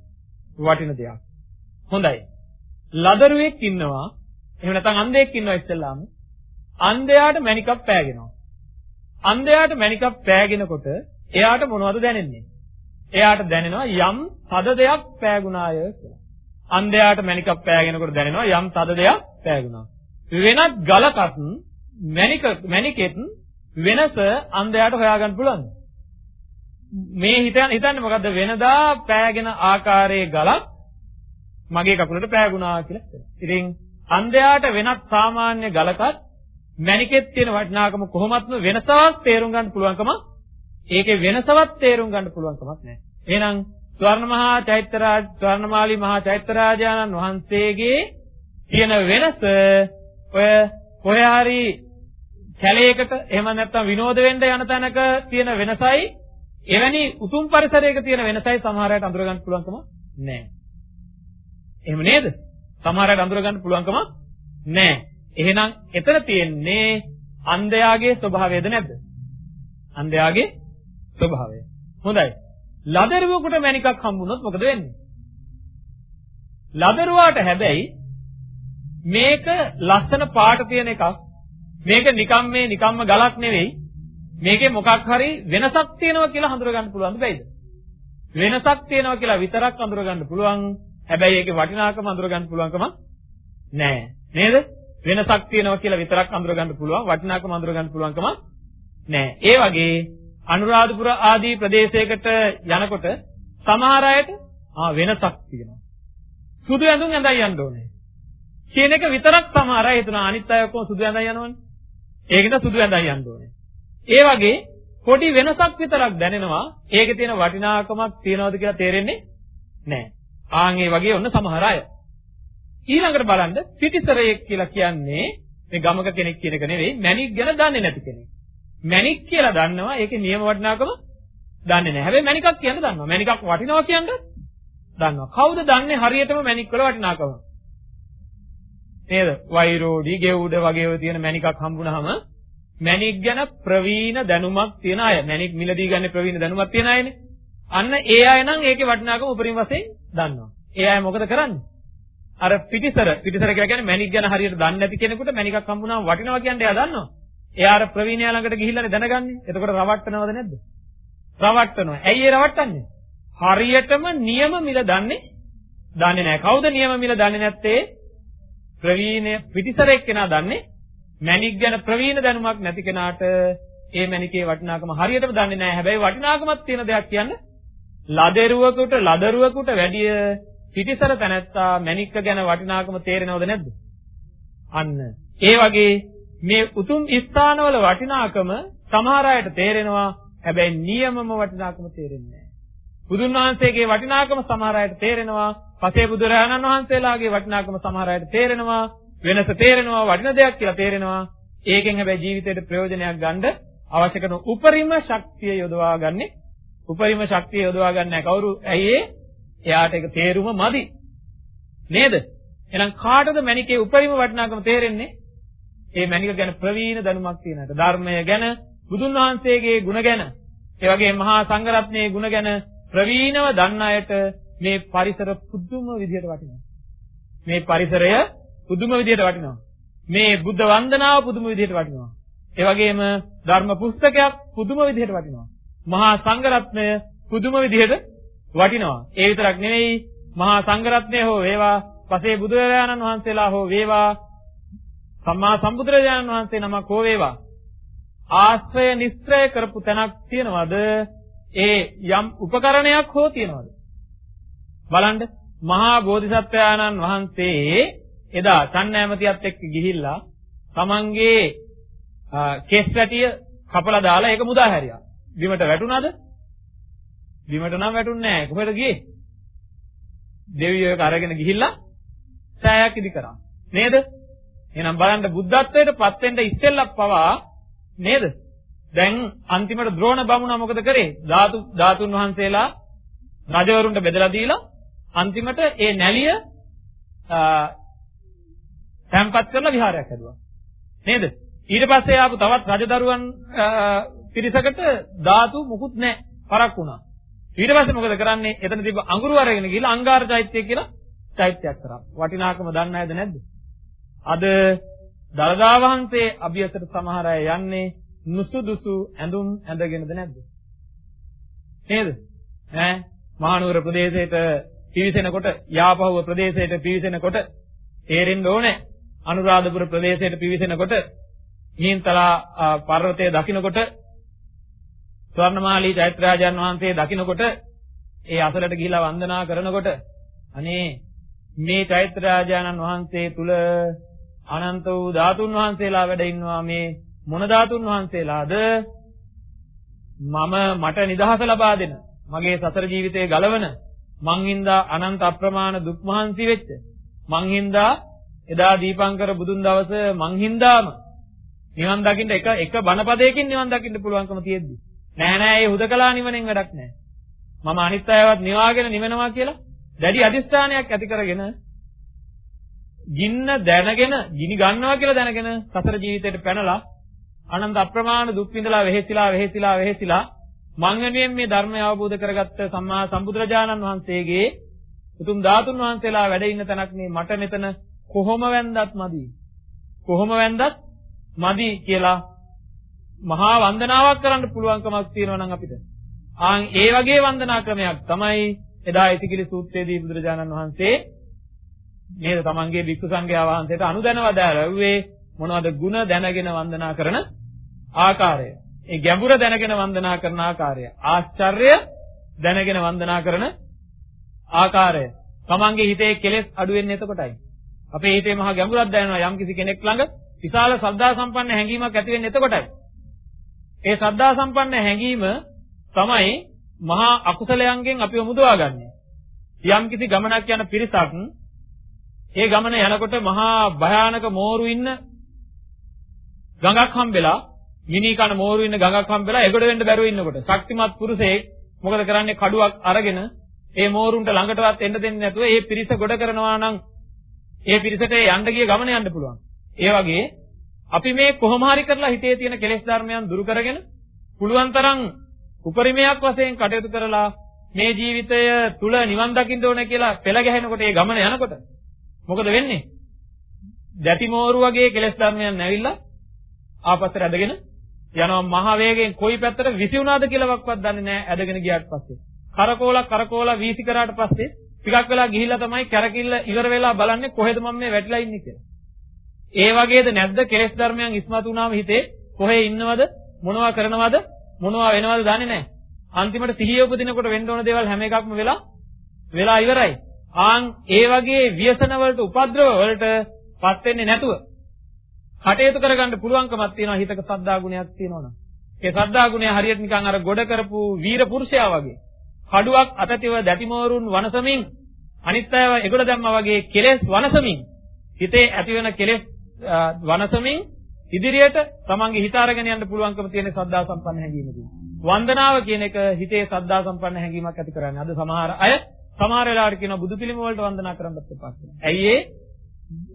වටින දෙයක්. හොඳයි. ලදරුවෙක් ඉන්නවා. එහෙම නැත්නම් අන්ධයෙක් ඉන්නවා ඉස්සෙල්ලාම. අන්ධයාට මණිකක් පෑගෙනවා. අන්ධයාට මණිකක් පෑගෙනකොට එයාට මොනවද දැනෙන්නේ? එයාට දැනෙනවා යම් තද දෙයක් පෑගුණාය කියලා. අන්ධයාට මණිකක් පෑගෙනකොට දැනෙනවා යම් තද දෙයක් පෑගුණා. වෙනත් ගලකත් මණික මණිකෙත් වෙනස අන්ධයාට හොයාගන්න පුළුවන්. මේ හිතන්නේ හිතන්නේ මොකද්ද වෙනදා පෑගෙන ආකාරයේ ගලක් මගේ කකුලට පෑගුණා කියලා. ඉතින් අන්ධයාට වෙනත් සාමාන්‍ය ගලකත් මණිකෙත් තියෙන වටිනාකම කොහොමත්ම වෙනසක් තේරුම් ගන්න පුළුවන්කම ඒකේ වෙනසවත් තේරුම් ගන්න පුළුවන් කමක් නැහැ. එහෙනම් ස්වර්ණ මහා චෛත්‍යරාජ ස්වර්ණමාලි මහා චෛත්‍යරාජානන් වහන්සේගේ තියෙන වෙනස ඔය කොහේ හරි කැලේකට එහෙම නැත්නම් විනෝද වෙන්න යන තැනක තියෙන වෙනසයි එවැනි උතුම් පරිසරයක තියෙන වෙනසයි සමහරයට අඳුර ගන්න පුළුවන්කම නැහැ. එහෙම නේද? සමහරයට අඳුර ගන්න පුළුවන්කම නැහැ. එහෙනම් එතන තියෙන්නේ අන්ධයාගේ ස්වභාවයද නැද්ද? අන්ධයාගේ ස්වභාවය. හොඳයි. ලදරුවෙකුට මණිකක් හම්බුනොත් මොකද වෙන්නේ? ලදරුවාට හැබැයි මේක ලස්සන පාට තියෙන එකක්. මේක නිකම් මේ නිකම්ම ගලක් නෙවෙයි. මේකේ මොකක් හරි වෙනසක් තියෙනවා කියලා හඳුර ගන්න පුළුවන්ද බැයිද? වෙනසක් තියෙනවා කියලා විතරක් හඳුර ගන්න පුළුවන්. හැබැයි ඒකේ වටිනාකම හඳුර ගන්න පුළුවන්කම නැහැ. නේද? වෙනසක් තියෙනවා කියලා විතරක් හඳුර ගන්න පුළුවන්. වටිනාකම හඳුර ගන්න පුළුවන්කම නැහැ. ඒ වගේ අනුරාධපුර ආදී ප්‍රදේශයකට යනකොට සමහර අයට ආ වෙනසක් තියෙනවා. සුදු ඇඳුම් ඇඳයි යන්න ඕනේ. කියන එක විතරක් සමහර අය හිතනවා අනිත් අය ඔක්කොම සුදු ඇඳයි යනවනේ. ඒකෙන්ද සුදු ඇඳයි යන්න ඕනේ. ඒ වගේ පොඩි වෙනසක් විතරක් දැනෙනවා. ඒකේ තියෙන වටිනාකමක් තියනවද කියලා තේරෙන්නේ නැහැ. ආන් ඒ වගේ ඔන්න සමහර අය. ඊළඟට බලන්න පිටිසරයෙක් කියලා කියන්නේ මේ ගමක කෙනෙක් කියන එක නෙවෙයි මැණික් ගැන දන්නේ නැති කෙනෙක්. මැණික් කියලා දන්නවා ඒකේ නියම වටිනාකම දන්නේ නැහැ. හැබැයි මැණිකක් කියන්න දන්නවා. මැණිකක් වටිනවා කියන්න දන්නවා. කවුද දන්නේ හරියටම මැණික් වල වටිනාකම? නේද? වෛරෝඩි, ගෙවුඩ වගේ ඒවා තියෙන මැණිකක් හම්බුනහම මැණික් ගැන ප්‍රවීණ දැනුමක් තියෙන අය. මැණික් මිලදී ගන්න ප්‍රවීණ දැනුමක් තියෙන අයනේ. අන්න ඒ අය නම් ඒකේ වටිනාකම උපරිම වශයෙන් දන්නවා. ඒ අය මොකද කරන්නේ? අර පිටිසර පිටිසර කියලා කියන්නේ මැණික් ගැන හරියට දන්නේ නැති කෙනෙකුට මැණිකක් හම්බුනහම වටිනවා කියන්නේ එයා දන්නවා. එයා අර ප්‍රවීණයා ළඟට ගිහිල්ලානේ දැනගන්නේ. එතකොට රවට්ටනවද නැද්ද? රවට්ටනවා. ඇයි ඒ රවට්ටන්නේ? හරියටම නියම මිල දන්නේ දන්නේ නැහැ. කවුද නියම මිල දන්නේ නැත්තේ? ප්‍රවීණ පිටිසරෙක් කෙනා දන්නේ මැණික් ගැන ප්‍රවීණ දැනුමක් නැති කෙනාට ඒ මැණිකේ වටිනාකම හරියටම දන්නේ නැහැ. හැබැයි වටිනාකමක් තියෙන දෙයක් කියන්නේ ලදරුවෙකුට ලදරුවෙකුට වැඩිය පිටිසර තැනැත්තා මැණික්ක ගැන වටිනාකම තේරෙනවද නැද්ද? අන්න. ඒ වගේ මේ උතුම් ස්ථානවල වටිනාකම සමහර අයට තේරෙනවා. හැබැයි නියමම වටිනාකම තේරෙන්නේ නැහැ. බුදුන් වහන්සේගේ වටිනාකම සමහර අයට තේරෙනවා. පසේ බුදුරජාණන් වහන්සේලාගේ වටිනාකම සමහර අයට තේරෙනවා. වෙනස තේරෙනවා වටින දෙයක් කියලා තේරෙනවා. ඒකෙන් හැබැයි ජීවිතේට ප්‍රයෝජනයක් ගන්න අවශ්‍ය කරන උපරිම ශක්තිය යොදවා ගන්නේ උපරිම ශක්තිය යොදවා ගන්න කවුරු ඇයි එයාට ඒක තේරුම මදි නේද එහෙනම් කාටද මණිකේ උපරිම වටිනාකම තේරෙන්නේ ඒ මණික ගැන ප්‍රවීණ දැනුමක් තියෙන අයට ධර්මය ගැන බුදුන් වහන්සේගේ ගුණ ගැන ඒ වගේ මහා සංඝරත්නයේ ගුණ ගැන ප්‍රවීණව දන්න අයට මේ පරිසර පුදුම විදිහට වටිනවා. මේ පරිසරය පුදුම විදිහට වටිනවා. මේ බුද්ධ වන්දනාව පුදුම විදිහට වටිනවා. ඒ වගේම ධර්ම පුස්තකයක් පුදුම විදිහට වටිනවා. මහා සංඝරත්නය පුදුම විදිහට වටිනවා. ඒ විතරක් නෙවෙයි මහා සංඝරත්නය හෝ වේවා, පසේ බුදුරජාණන් වහන්සේලා හෝ වේවා, සම්මා සම්බුදුරජාණන් වහන්සේ නමක් හෝ වේවා. ආශ්‍රය නිස්ත්‍රය කරපු තැනක් තියනවද? ඒ යම් උපකරණයක් හෝ තියනවද? බලන්න මහා බෝධිසත්වයාණන් වහන්සේ එදා සන්නෑමතියත් එක්ක ගිහිල්ලා තමන්ගේ කෙස් වැටිය කපලා දාලා ඒක මුදා හැරියා. බිමට වැටුණාද? බිමට නම් වැටුන්නේ නැහැ. කොහෙද ගියේ? දෙවියෝ ඒක අරගෙන ගිහිල්ලා සෑයක් ඉදි කරා. නේද? එහෙනම් බලන්න බුද්ධත්වයට පත් වෙන්න ඉස්සෙල්ලා පවා නේද? දැන් අන්තිමට ද්‍රෝණ බමුණා මොකද කරේ? ධාතු ධාතුන් වහන්සේලා රජවරුන්ට බෙදලා දීලා අන්තිමට ඒ නැලිය තැම්පත් කරලා විහාරයක් හැදුවා. නේද? ඊට පස්සේ ආපු තවත් රජදරුවන් පිරිසකට ධාතු මුකුත් නැහැ. පරක් වුණා. ඊට පස්සේ මොකද කරන්නේ? එතන තිබ්බ අඟුරු අරගෙන ගිහලා අංගාර චෛත්‍ය කියලා චෛත්‍යයක් කරා. වටිනාකම දන්නේ නැද්ද නැද්ද? අද දලදා වහන්සේ අභියසට සමහර අය යන්නේ නුසුදුසු ඇඳුම් ඇඳගෙනද නැද්ද? නේද? ඈ මහනුවර ප්‍රදේශයට පිවිසෙනකොට යාපහුව ප්‍රදේශයට පිවිසෙනකොට තේරෙන්න ඕනේ අනුරාධපුර ප්‍රදේශයට පිවිසෙනකොට හින්තලා පර්වතය දකින්නකොට ස්වර්ණමාලී චෛත්‍යරාජන් වහන්සේ දකින්නකොට ඒ අසලට ගිහිලා වන්දනා කරනකොට අනේ මේ චෛත්‍යරාජානන් වහන්සේ තුල අනන්ත වූ ධාතුන් වහන්සේලා වැඩ ඉන්නවා. මේ මොන ධාතුන් වහන්සේලාද? මම මට නිදහස ලබා දෙන මගේ සතර ජීවිතයේ ගලවන මං හින්දා අනන්ත අප්‍රමාණ දුක් මහන්සි වෙච්ච මං හින්දා එදා දීපංකර බුදුන් දවස මං හින්දාම නිවන් දකින්න එක එක බණපදයකින් නිවන් දකින්න පුළුවන්කම තියෙද්දි නෑ නෑ ඒ හුදකලා නිවනෙන් වැඩක් නෑ මම අනිත් අයවත් නිවාගෙන නිවෙනවා කියලා දැඩි අදිස්ථානයක් ඇති කරගෙන ගින්න දැනගෙන ගිනි ගන්නවා කියලා දැනගෙන සතර ජීවිතේට පැනලා අනන්ත අප්‍රමාණ දුක් විඳලා වෙහෙසිලා වෙහෙසිලා වෙහෙසිලා මං වෙනුවෙන් මේ ධර්මය අවබෝධ කරගත්ත සම්මා සම්බුදුරජාණන් වහන්සේගේ උතුම් ධාතුන් වහන්සේලා වැඩ ඉන්න තැනක් මේ මට මෙතන කොහොම වැන්දත් මදි. කොහොම වැන්දත් මදි කියලා මහා වන්දනාවක් කරන්න පුළුවන්කමක් තියෙනවා නම් අපිට. ආන් ඒ වගේ වන්දනා ක්‍රමයක් තමයි එදා ඉතිකිලි සූත්‍රයේදී බුදුරජාණන් වහන්සේ නේද තමන්ගේ භික්ෂු සංඝයා වහන්සේට අනුදැනවදාරුවේ මොනවද ಗುಣ දැනගෙන වන්දනා කරන ආකාරය. ඒ ගැඹුර දැනගෙන වන්දනා කරන ආකාරය. ආශ්චර්ය දැනගෙන වන්දනා කරන ආකාරය. තමන්ගේ හිතේ කෙලෙස් අඩු වෙන්නේ එතකොටයි. අපේ හිතේ මහා ගැඹුරක් දැනෙනවා යම්කිසි කෙනෙක් ළඟ විශාල ශ්‍රද්ධා සම්පන්න හැඟීමක් ඇති වෙන්නේ එතකොටයි. ඒ ශ්‍රද්ධා සම්පන්න හැඟීම තමයි මහා අකුසලයන්ගෙන් අපිව මුදවාගන්නේ. යම්කිසි ගමනක් යන පිරිසක් ඒ ගමන යනකොට මහා භයානක මෝරු ඉන්න ගඟක් හම්බෙලා මිනි කන මෝරු ඉන්න ගඟක් හම්බෙලා එගොඩ වෙන්න බැරුව ඉන්නකොට ශක්තිමත් පුරුෂයෙක් මොකද කරන්නේ කඩුවක් අරගෙන ඒ මෝරුන්ට ළඟටවත් එන්න දෙන්නේ නැතුව ඒ පිරිස ගොඩ කරනවා නම් ඒ පිරිසට යන්න ගිය ගමන යන්න පුළුවන්. ඒ වගේ අපි මේ කොහොම හරි කරලා හිතේ තියෙන කෙලෙස් ධර්මයන් දුරු කරගෙන පුළුවන් තරම් උපරිමයක් වශයෙන් කටයුතු කරලා මේ ජීවිතය තුල නිවන් දකින්න ඕන කියලා පෙළ ගැහෙනකොට ඒ ගමන යනකොට මොකද වෙන්නේ? දැටි මෝරු වගේ කෙලෙස් ධර්මයන් නැවිලා ආපස්සට ඇදගෙන යනවා මහ වේගයෙන් කොයි පැත්තට විසිුණාද කියලාවත් දන්නේ නැහැ ඇදගෙන ගියාට පස්සේ. කරකෝලා කරකෝලා වීසි කරාට පස්සේ ටිකක් වෙලා ගිහිල්ලා තමයි කැරකිල්ල ඉවර වෙලා බලන්නේ කොහෙද මම මේ වැටිලා ඉන්නේ කියලා. ඒ වගේද නැද්ද කෙලෙස් ධර්මයන් ඉස්මතු වුණාම හිතේ කොහේ ඉන්නවද මොනවා කරනවද මොනවා වෙනවද දන්නේ නැහැ. අන්තිමට සිහිය උපදිනකොට වෙන්න ඕන දේවල් හැම එකක්ම වෙලා වෙලා ඉවරයි. ආන් ඒ වගේ ව්‍යසන වලට උපද්‍රව වලට පත් වෙන්නේ නැතුව කටයුතු කරගන්න පුළුවන්කමක් තියෙනවා හිතක සද්දා ගුණයක් තියෙනවනම්. ඒ සද්දා ගුණය හරියට නිකන් අර ගොඩ කරපු වීර පුරුෂයා වගේ. කඩුවක් අතතිව දැටිමෝරුන් වනසමින් අනිත් අයව එගොඩ දැම්මා වගේ කෙලෙස් වනසමින් හිතේ ඇතිවෙන කෙලෙස් වනසමින් ඉදිරියට තමන්ගේ හිත අරගෙන යන්න පුළුවන්කම තියෙන සද්දා සම්පන්න හැඟීමකින්. වන්දනාව කියන එක හිතේ සද්දා සම්පන්න හැඟීමක් ඇති කරන්නේ. අද සමහර අය සමහර වෙලාවට කියනවා බුදු පිළිම වලට වන්දනා කරන්නත් එපා කියලා. ඇයි ඒ?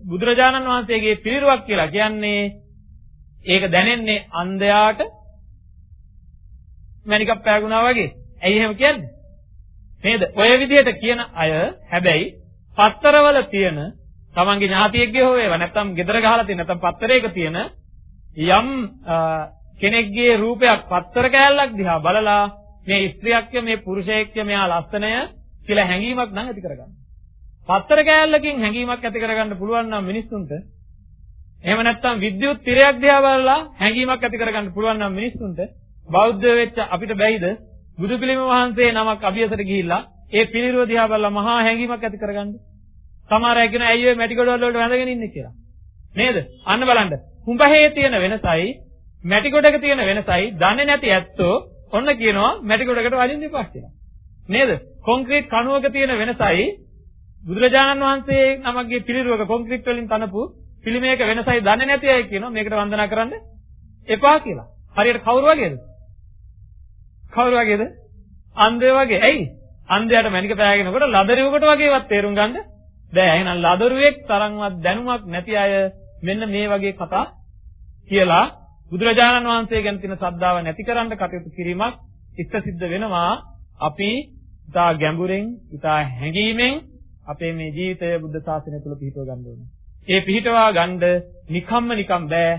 බුදුරජාණන් වහන්සේගේ පිළිරුවක් කියලා කියන්නේ ඒක දැනෙන්නේ අන්ධයාට මණිකක් පෑගුණා වගේ. ඇයි එහෙම කියන්නේ? නේද? ඔය විදිහට කියන අය හැබැයි පත්තරවල තියෙන තමන්ගේ ඥාතියෙක්ගේ හෝ වේවා නැත්නම් ගෙදර ගහලා තියෙන නැත්නම් පත්තරයක තියෙන යම් කෙනෙක්ගේ රූපයක් පත්තර කෑල්ලක් දිහා බලලා මේ ස්ත්‍රියක්ය මේ පුරුෂයෙක්ය මෙයා ලස්සනය කියලා හැඟීමක් නම් ඇති කරගන්න. පත්තර කෑල්ලකින් හැඟීමක් ඇති කරගන්න පුළුවන් නම් මිනිස්සුන්ට එහෙම නැත්නම් විද්‍යුත් තිරයක් දිහා බලලා හැඟීමක් ඇති කරගන්න පුළුවන් නම් මිනිස්සුන්ට බෞද්ධ වෙච්ච අපිට බැයිද බුදු පිළිම වහන්සේ නමක් අභියසට ගිහිල්ලා ඒ පිළිරුව දිහා බලලා මහා හැඟීමක් ඇති කරගන්න. සමහර අය කියන ඇයි ඔය මැටි ගොඩවල වලට වැඳගෙන ඉන්නේ කියලා. නේද? අන්න බලන්න. කුඹහේ තියෙන වෙනසයි මැටි ගොඩක තියෙන වෙනසයි දන්නේ නැති ඇත්තෝ ඔන්න කියනවා මැටි ගොඩකට වදින්න එපා කියලා. නේද? කොන්ක්‍රීට් කණුවක තියෙන වෙනසයි බුදුරජාණන් වහන්සේ නමක්ගේ පිළිරුවක කොන්ක්‍රීට් වලින් තනපු පිළිමයක වෙනසයි දන්නේ නැති අය කියනවා මේකට වන්දනා කරන්න එපා කියලා. හරියට කවුරු වගේද? කවුරු වගේද? අන්ධය වගේ. ඇයි? අන්ධයාට මණික පෑගෙනකොට ලදරුවෙකුට වගේවත් තේරුම් ගන්න බෑ. එහෙනම් ලදරුවෙක් තරම්වත් දැනුමක් නැති අය මෙන්න මේ වගේ කතා කියලා බුදුරජාණන් වහන්සේ ගැන තියෙන ශ්‍රද්ධාව නැති කරන්න කටයුතු කිරීමක් ඉෂ්ට සිද්ධ වෙනවා. අපි ඉතා ගැඹුරෙන්, ඉතා හැඟීමෙන් අපේ මේ ජීවිතය බුද්ධ ශාසනය තුල පිහිටව ගන්න ඕනේ. ඒ පිහිටවා ගන්න නිකම්ම නිකම් බෑ.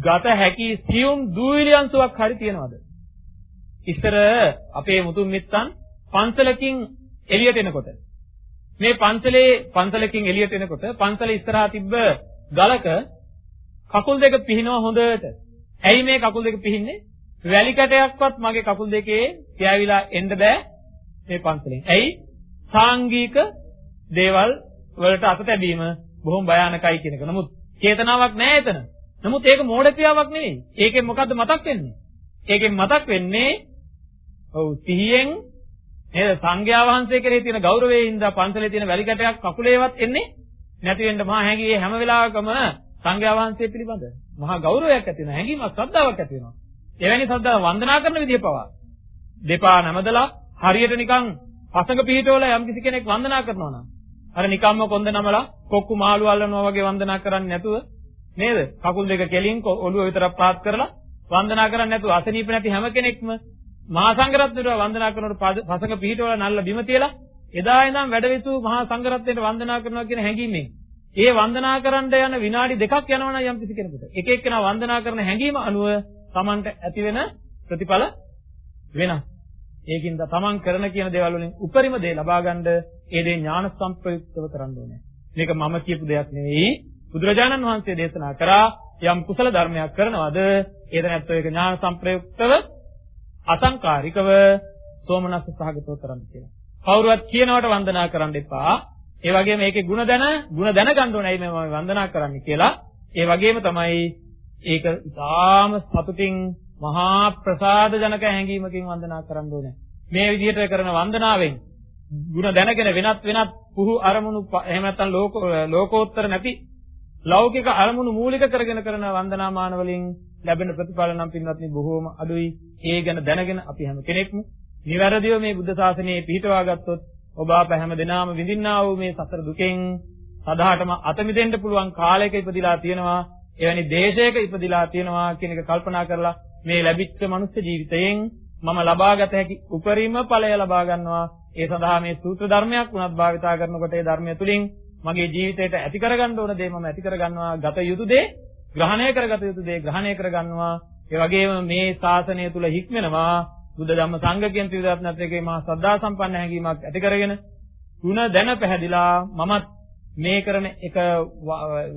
ගත හැකි සියුම් දූවිලි අංශුවක් හරි තියනවාද? ඉස්සර අපේ මුතුන් මිත්තන් පන්සලකින් එළියට එනකොට මේ පන්සලේ පන්සලකින් එළියට එනකොට පන්සල ඉස්සරහා තිබ්බ ගලක කකුල් දෙක පිහිනවා හොඳට. ඇයි මේ කකුල් දෙක පිහින්නේ? වැලි කැටයක්වත් මගේ කකුල් දෙකේ ගෑවිලා එන්න බෑ මේ පන්සලෙන්. ඇයි? සාංගික දේවල් වලට අත තැබීම බොහොම භයානකයි කියන එක. නමුත් චේතනාවක් නැහැ එතන. නමුත් ඒක මෝඩ ක්‍රියාවක් නෙවෙයි. ඒකෙන් මොකද්ද මතක් වෙන්නේ? ඒකෙන් මතක් වෙන්නේ ඔව් සිහියෙන් නේද? සංඝයා වහන්සේ කෙරෙහි තියෙන ගෞරවයෙන් ඉඳලා පන්සලේ තියෙන වැලි කැටයක් කකුලේවත් එන්නේ නැති වෙන්න මහා හැඟී හැම වෙලාවකම සංඝයා වහන්සේ පිළිබඳ මහා ගෞරවයක් ඇති වෙනවා. හැඟීමක් ශ්‍රද්ධාවක් ඇති වෙනවා. එවැනි ශ්‍රද්ධාව වන්දනා කරන විදිහ පවා. දෙපා නමදලා හරියට නිකන් පසඟ පිහිටවල යම් කිසි කෙනෙක් වන්දනා කරනවා නම් අර නිකම්ම කොන්ද නමලා කොක්කු මාළු අල්ලනවා වගේ වන්දනා කරන්නේ නැතුව නේද? කකුල් දෙක කෙලින් ඔළුව විතරක් පාත් කරලා වන්දනා කරන්නේ නැතුව අසනීප නැති හැම කෙනෙක්ම මහා සංඝරත්නයට වන්දනා කරනකොට පසඟ පිහිටවල නල්ල බිම තියලා එදා ඉඳන් වැඩවිතු මහා සංඝරත්නයට වන්දනා කරනවා කියන හැඟීමෙන් ඒ වන්දනා කරන්න යන විනාඩි දෙකක් යනවනම් යම් කිසි කෙනෙකුට එක එක්කෙනා වන්දනා කරන හැඟීම අනුව Tamanට ඇති වෙන ප්‍රතිඵල වෙනස්. ඒකින්ද Taman කරන කියන දේවල් වලින් උපරිම දේ ලබා ගන්න ඒ දේ ඥාන සම්ප්‍රයුක්තව කරන්න ඕනේ. මේක මම කියපු දෙයක් නෙවෙයි. බුදුරජාණන් වහන්සේ දේශනා කරා යම් කුසල ධර්මයක් කරනවද ඒද නැත්නම් ඒක ඥාන සම්ප්‍රයුක්තව අසංකාරිකව සෝමනස්ස සහගතව කරන්න කියලා. කවුරුවත් කියනවට වන්දනා කරන්න එපා. ඒ වගේම මේකේ ಗುಣ දැන ಗುಣ දැනගන්න ඕනේ මම වන්දනා කරන්න කියලා. ඒ වගේම තමයි ඒක ඉතාම සතුටින් මහා ප්‍රසාද ජනක හැඟීමකින් වන්දනා කරන්න ඕනේ. මේ විදිහට කරන වන්දනාවෙන් ಗುಣ දැනගෙන වෙනත් වෙනත් පුහු අරමුණු එහෙම නැත්නම් ලෝකෝත්තර නැති ලෞකික අරමුණු මූලික කරගෙන කරන වන්දනාමාන වලින් ලැබෙන ප්‍රතිඵල නම් පින්වත්නි බොහෝම අඩුයි. ඒ ගැන දැනගෙන අපි හැම කෙනෙක්ම නිවැරදිව මේ බුද්ධ ශාසනයේ පිහිටවා ගත්තොත් ඔබ අප හැම දිනාම විඳින්නා වූ මේ සතර දුකෙන් සදාටම අත මිදෙන්න පුළුවන් කාලයක ඉපදිලා තියෙනවා. එවැනි දේශයක ඉපදිලා තියෙනවා කියන එක කල්පනා කරලා මේ ලැබිච්ච මනුස්ස ජීවිතයෙන් මම ලබාගත හැකි උපරිම ඵලය ලබා ගන්නවා. ඒ සඳහා මේ සූත්‍ර ධර්මයක් උනත් භාවිතා කරනකොට ඒ ධර්මය තුලින් මගේ ජීවිතයට ඇති කරගන්න ඕන දේ මම ඇති කරගන්නවා. ගත යුතු දේ ග්‍රහණය කරගත යුතු දේ ග්‍රහණය කරගන්නවා. ඒ වගේම මේ ශාසනය තුල හික්මෙනවා. බුද්ධ ධම්ම සංඝ කියන ත්‍රිවිධරත්නත්‍රයේ මහා සද්ධා සම්පන්න හැඟීමක් ඇති කරගෙන තුන දැන පැහැදිලා මමත් මේ කරන එක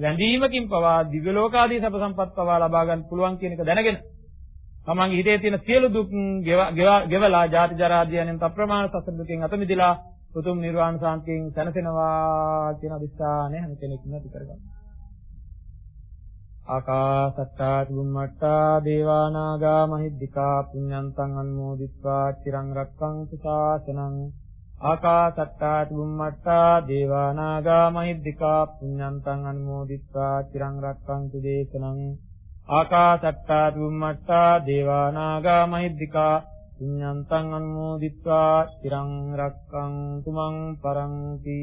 වැඳීමකින් පවා දිව්‍ය ලෝකාදී සැප සම්පත් පවා ලබා ගන්න පුළුවන් කියන එක දැනගෙන තමන්ගේ හිතේ තියෙන සියලු දුක් ගෙවලා ජාති ජරා ආදීයන්ෙන් අප්‍රමාණ සසර දුකෙන් අත මිදලා උතුම් නිර්වාණ සාන්තියෙන් සැනසෙනවා කියන අදිස්ථානය හැම කෙනෙක්ම ඇති කරගන්න. ආකාසත්තා චුම්මට්ටා දේවා නාග මහිද්దికා පුඤ්ඤන්තං අනුමෝදිත්වා චිරං රක්ඛන්තු ශාසනං ආකාසත්තා චුම්මට්ටා දේවා නාග මහිද්దికා පුඤ්ඤන්තං අනුමෝදිත්වා චිරං රක්ඛන්තු දේශනං ආකාසත්තා චුම්මට්ටා දේවා නාග මහිද්దికා පුඤ්ඤන්තං අනුමෝදිත්වා චිරං රක්ඛන්තු මං පරන්ති